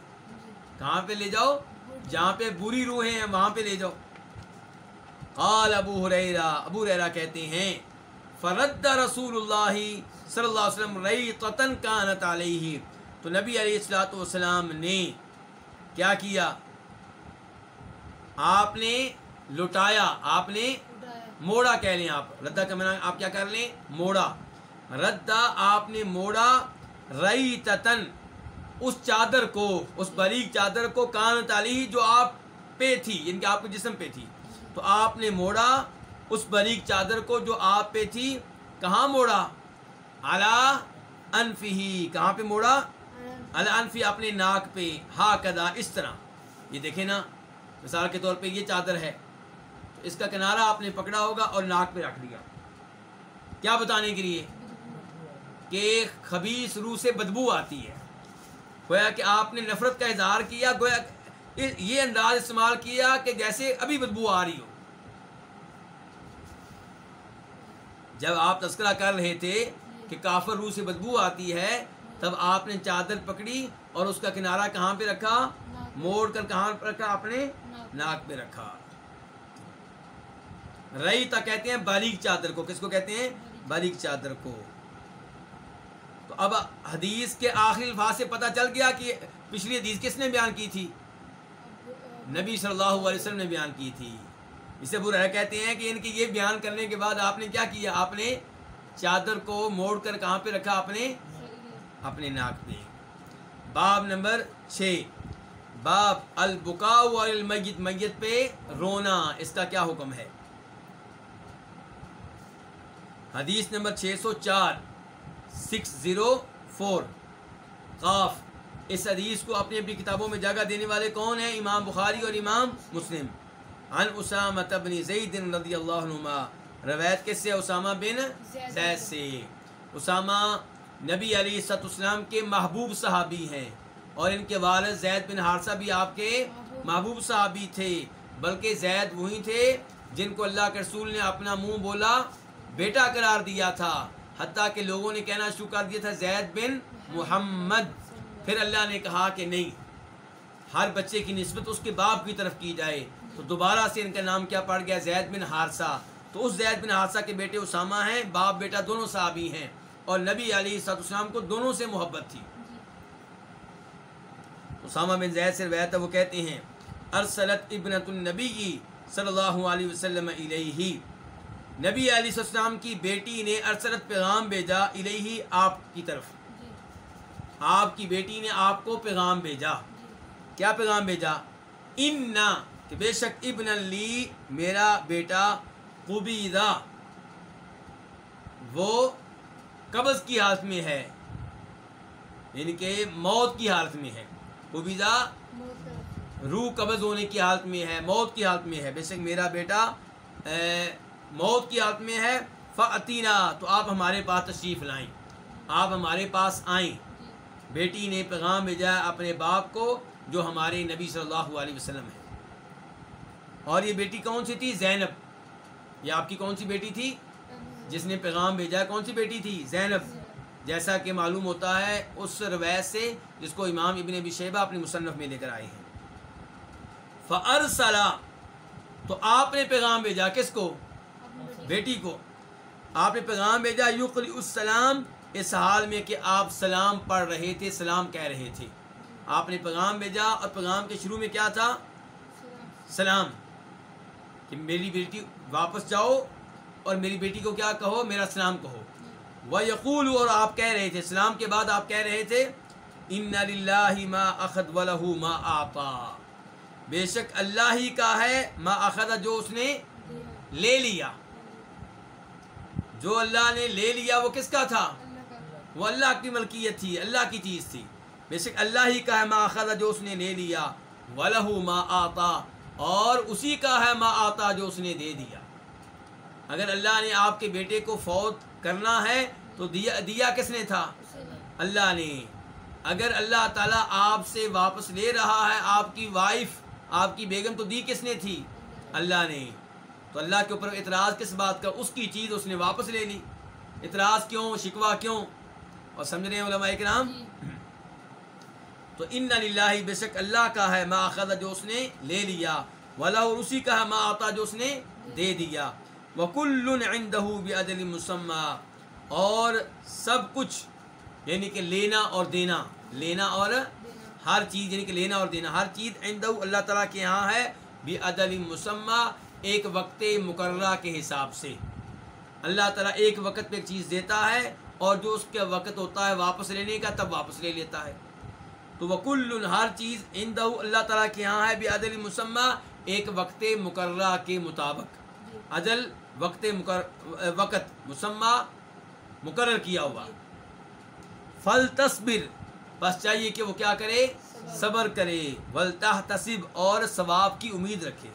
کہاں پہ لے جاؤ؟ جہاں پہ بری روحیں ہیں، وہاں پہ لے جاؤ۔ قال ابو حریرہ ابو حریرہ کہتے ہیں فرد رسول اللہ صلی اللہ علیہ وسلم رئی قطن کانت علیہ تو نبی علیہ السلاۃ والسلام نے کیا کیا؟ آپ نے لٹایا، آپ نے موڑا کہہ لیں آپ۔ ردا کا معنی آپ کیا کر لیں؟ موڑا۔ ردا آپ نے موڑا رئی تتن اس چادر کو، اس باریک چادر کو کان تالی جو آپ پہ تھی یعنی کہ آپ کے جسم پہ تھی۔ تو آپ نے موڑا اس باریک چادر کو جو آپ پہ تھی، کہاں موڑا؟ اعلی انفی کہاں پہ موڑا؟ اعلی انفی اپنے ناک پہ۔ ہا کدا اس طرح۔ یہ دیکھیں نا، مثال کے طور پہ یہ چادر ہے۔ تو اس کا کنارہ آپ نے پکڑا ہوگا اور ناک پہ رکھ دیا۔ کیا بتانے کے لیے؟ کہ خبیص روح سے بدبو آتی ہے۔ گویا کہ آپ نے نفرت کا اظہار کیا، گویا یہ انداز استعمال کیا کہ جیسے ابھی بدبو آ رہی ہو۔ جب آپ تذکرہ کر رہے تھے کہ کافر روح سے بدبو آتی ہے تب آپ نے چادر پکڑی اور اس کا کنارہ کہاں پہ رکھا؟ موڑ کر کہاں پہ رکھا آپ نے؟ ناک پہ۔ رکھا۔ رئی تا کہتے ہیں باریک چادر کو۔ کس کو کہتے ہیں؟ باریک۔ چادر کو۔ تو اب حدیث کے آخری الفاظ سے پتہ چل گیا کہ پچھلی حدیث کس نے بیان کی تھی؟ نبی صلی اللہ علیہ وسلم نے بیان کی تھی۔ اسے برا کہتے ہیں کہ ان کے یہ بیان کرنے کے بعد آپ نے کیا کیا؟ آپ نے چادر کو موڑ کر کہاں پہ رکھا؟ اپنے اپنے ناک پہ۔ باب نمبر چھ۔ باب البکا المیت۔ میت پہ رونا، اس کا کیا حکم ہے؟ حدیث نمبر چھ سو چار۔ Six zero four. قاف۔ اس حدیث کو اپنی اپنی کتابوں میں جگہ دینے والے کون ہیں؟ امام بخاری اور امام مسلم۔ عن اسامہ بن زید رضی اللہ عنہما روایت کس سے اسامہ بن زید سے۔ اسامہ نبی علی ست اسلام کے محبوب صحابی ہیں اور ان کے والد زید بن حارثہ بھی آپ کے محبوب صحابی تھے بلکہ زید وہی تھے جن کو اللہ کے رسول نے اپنا منہ بولا بیٹا قرار دیا تھا۔ حتیٰ کہ لوگوں نے کہنا شروع کر دیا تھا زید بن محمد۔ پھر اللہ نے کہا کہ نہیں ہر بچے کی نسبت اس کے باپ کی طرف کی جائے۔ تو دوبارہ سے ان کا نام کیا پڑ گیا؟ زید بن حارثہ۔ تو اس زید بن حارثہ کے بیٹے اسامہ ہیں باپ بیٹا دونوں صحابی ہیں۔ اور نبی علی صاحب السلام کو دونوں سے محبت تھی۔ اسامہ بن زید سے روایت ہے وہ کہتے ہیں ارسلت ابنت النبی صلی اللہ علیہ وسلم علیہ نبی علیہ السلام کی بیٹی نے ارسلت پیغام بھیجا الیہ آپ کی طرف۔ آپ کی بیٹی نے آپ کو پیغام بھیجا۔ کیا پیغام بھیجا؟ ان کہ بے شک ابن لی میرا بیٹا قبیدہ وہ قبض کی حالت میں ہے یعنی کہ موت کی حالت میں ہے۔ قبیدہ روح قبض ہونے کی حالت میں ہے، موت کی حالت میں ہے۔ بے شک میرا بیٹا موت کی حالت میں ہے۔ فعطینہ تو آپ ہمارے پاس تشریف لائیں۔ آپ ہمارے پاس آئیں۔ بیٹی نے پیغام بھیجا اپنے باپ کو، جو ہمارے نبی صلی اللہ علیہ وسلم ہے اور یہ بیٹی کون سی تھی؟ زینب. یہ آپ کی کون سی بیٹی تھی؟ جس نے پیغام بھیجا کون سی بیٹی تھی؟ زینب. جیسا کہ معلوم ہوتا ہے، اس روایت سے جس کو امام ابن ابی شیبہ اپنے مصنف میں لے کر آئے ہیں۔ فرسلا تو آپ نے پیغام بھیجا کس کو؟ بیٹی کو۔ آپ نے پیغام بھیجا، یقلی السلام، اس حال میں کہ آپ سلام پڑھ رہے تھے، سلام کہہ رہے تھے۔ آپ نے پیغام بھیجا اور پیغام کے شروع میں کیا تھا؟ سلام. کہ میری بیٹی واپس جاؤ اور میری بیٹی کو کیا کہو؟ میرا سلام کہو۔ وہ یقول اور آپ کہہ رہے تھے، سلام کے بعد آپ کہہ رہے تھے ان للہ ما اخذ ولہ ما آپا بے شک اللہ ہی کا ہے ما اخذ جو اس نے لے لیا۔ جو اللہ نے لے لیا وہ کس کا تھا؟ وہ اللہ کی ملکیت تھی، اللہ کی چیز تھی۔ بے شک اللہ ہی کا ہے ما اخذ جو اس نے لے لیا۔ ولہ ما آتا۔ اور اسی کا ہے ما آتا جو اس نے دے دیا۔ اگر اللہ نے آپ کے بیٹے کو فوت کرنا ہے تو دیا دیا کس نے تھا؟ اللہ نے۔ اگر اللہ تعالیٰ آپ سے واپس لے رہا ہے، آپ کی وائف، آپ کی بیگم، تو دی کس نے تھی؟ اللہ نے۔ تو اللہ کے اوپر اعتراض کس بات کا؟ اس کی چیز اس نے واپس لے لی۔ اعتراض کیوں؟ شکوہ کیوں؟ اور سمجھ رہے ہیں علماء کرام؟ جی۔ تو ان للہ بے شک اللہ کا ہے ما اخذ جو اس نے لے لیا ولا اور اسی کا ہے ما آتا جو اس نے دے دیا۔ وکل عندہ بعدل مسمى۔ اور سب کچھ یعنی کہ لینا اور دینا، لینا اور ہر چیز یعنی کہ لینا اور دینا، ہر چیز عندہ اللہ تعالیٰ کے یہاں ہے بعدل مسمى، ایک وقت مقررہ کے حساب سے۔ اللہ تعالیٰ ایک وقت پہ ایک چیز دیتا ہے اور جو اس کا وقت ہوتا ہے واپس لینے کا، تب واپس لے لیتا ہے۔ تو وکل ہر چیز عندہ اللہ تعالیٰ کے یہاں ہے بعدل مسمى ایک وقت مقررہ کے مطابق۔ جی۔ عدل وقت مقر وقت مسمى مقرر کیا ہوا۔ فل تصبر بس چاہیے کہ وہ کیا کرے؟ صبر۔ کرے۔ ولتح تصب اور ثواب کی امید رکھے۔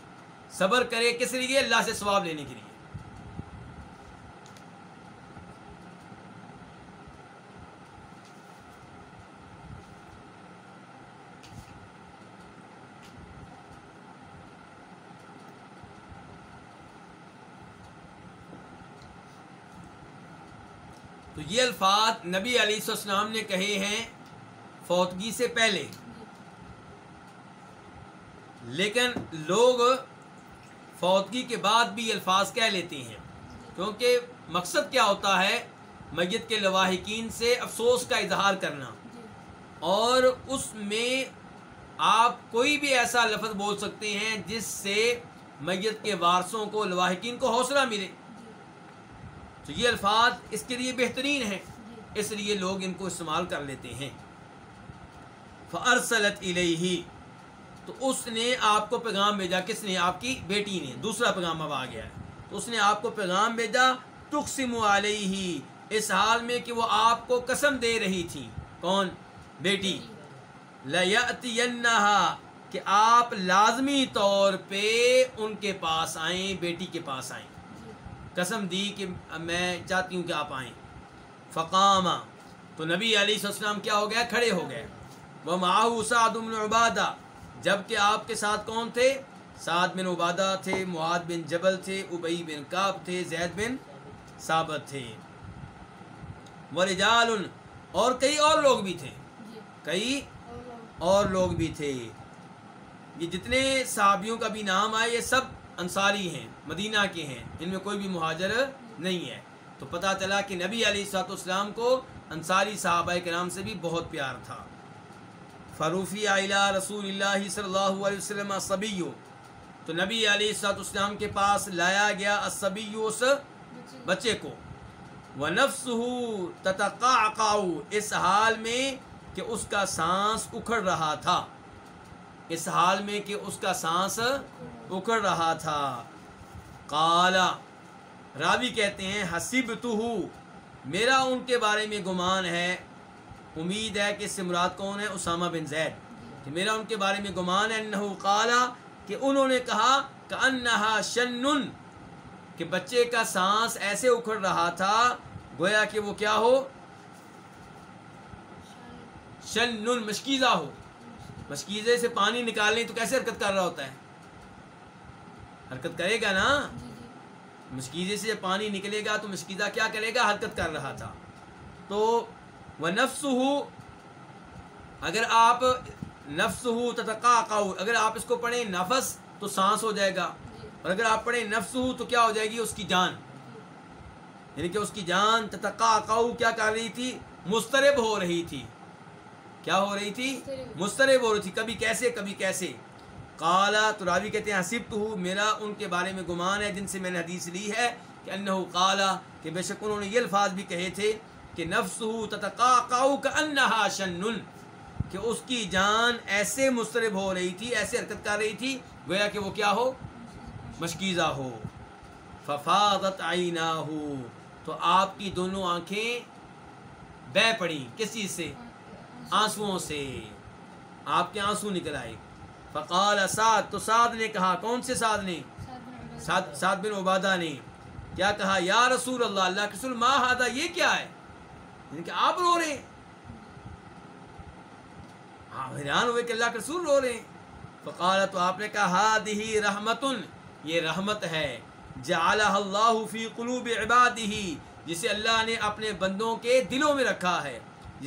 صبر کرے کس لیے؟ اللہ سے ثواب لینے کے لیے۔ تو یہ الفاظ نبی علیہ السلام نے کہے ہیں فوتگی سے پہلے۔ لیکن لوگ فوتگی کے بعد بھی یہ الفاظ کہہ لیتے ہیں۔ کیونکہ مقصد کیا ہوتا ہے؟ میت کے لواحقین سے افسوس کا اظہار کرنا۔ اور اس میں آپ کوئی بھی ایسا لفظ بول سکتے ہیں جس سے میت کے وارثوں کو، لواحقین کو حوصلہ ملے۔ تو یہ الفاظ اس کے لیے بہترین ہیں۔ اس لیے لوگ ان کو استعمال کر لیتے ہیں۔ فارسلت الیہ تو اس نے آپ کو پیغام بھیجا، کس نے؟ آپ کی بیٹی نے۔ دوسرا پیغام اب آ گیا ہے۔ تو اس نے آپ کو پیغام بھیجا، تقسم علیہ اس حال میں کہ وہ آپ کو قسم دے رہی تھی۔ کون؟ بیٹی۔ لیاتینہا کہ آپ لازمی طور پہ ان کے پاس آئیں، بیٹی کے پاس آئیں۔ قسم دی کہ میں چاہتی ہوں کہ آپ آئیں۔ فقامہ تو نبی علیہ السلام کیا ہو گیا کھڑے ہو گئے۔ وہ معاہو سعد بن عبادہ جبکہ آپ کے ساتھ کون تھے؟ سعد بن عبادہ تھے معاد بن جبل تھے ابئی بن کعب تھے زید بن ثابت تھے۔ ورجال اور کئی اور لوگ بھی تھے۔ جی۔ کئی اور لوگ بھی تھے۔ یہ جتنے صحابیوں کا بھی نام آئے یہ سب انصاری ہیں، مدینہ کے ہیں ان میں کوئی بھی مہاجر نہیں ہے۔ تو پتہ چلا کہ نبی علیہ السلاۃ والسلام کو انصاری صحابہ کے نام سے بھی بہت پیار تھا۔ فروفی علیہ رسول اللہ صلی اللہ علیہ وسلم صبیو تو نبی علیہ السلاۃ والسلام کے پاس لایا گیا الصبی اس بچے کو۔ وہ نفس تتقاقع اس حال میں کہ اس کا سانس اکھڑ رہا تھا۔ اس حال میں کہ اس کا سانس اکھڑ رہا تھا۔ کالا راوی کہتے ہیں حسب تو میرا ان کے بارے میں گمان ہے۔ امید ہے کہ اس سے مراد کون ہے؟ اسامہ بن زید۔ کہ میرا ان کے بارے میں گمان ہے، انہو قالا، کہ انہوں نے کہا کہ انہا شنن کہ بچے کا سانس ایسے اکھڑ رہا تھا، گویا کہ وہ کیا ہو؟ شنن مشکیزہ ہو۔ مشکیزے سے پانی نکالنے تو کیسے حرکت کر رہا ہوتا ہے؟ حرکت کرے گا نا مشکیزے سے جب پانی نکلے گا تو مشکیزہ کیا کرے گا؟ حرکت کر رہا تھا۔ تو وہ نفس ہو اگر آپ نفس ہو تتقا اگر آپ اس کو پڑھیں نفس تو سانس ہو جائے گا۔ اور اگر آپ پڑھیں نفس ہو تو کیا ہو جائے گی؟ اس کی جان۔ یعنی کہ اس کی جان تتقا کیا کر رہی تھی؟ مسترب ہو رہی تھی۔ کیا ہو رہی تھی۔ مسترب ہو رہی تھی۔ کبھی کیسے؟ کبھی کیسے؟ قالا، تو راوی کہتے ہیں حسب تو میرا ان کے بارے میں گمان ہے جن سے میں نے حدیث لی ہے کہ انہو قالا، کہ بے شک انہوں نے یہ الفاظ بھی کہے تھے کہ نفس تتقاقاؤ کا انہا شنن کہ اس کی جان ایسے مسترب ہو رہی تھی، ایسے حرکت کر رہی تھی، گویا کہ وہ کیا ہو؟ مشکیزہ ہو۔ ففاضت عینا ہو تو آپ کی دونوں آنکھیں بہ پڑی کس چیز سے؟ آنسوؤں سے۔ آپ کے آنسو نکل آئے۔ فقال سعد تو سعد نے کہا کون سے سعد نے؟ سعد سعد بن عبادہ نے۔ کیا کہا یا رسول اللہ اللہ کے رسول ما ہادا یہ کیا ہے؟ یعنی کہ آپ رو رہے ہیں۔ آپ حیران ہوئے کہ اللہ کے رسول رو رہے ہیں۔ فقال تو آپ نے کہا ہادہی رحمتن یہ رحمت ہے۔ جعلہ اللہ فی قلوب عبادہ جسے اللہ نے اپنے بندوں کے دلوں میں رکھا ہے۔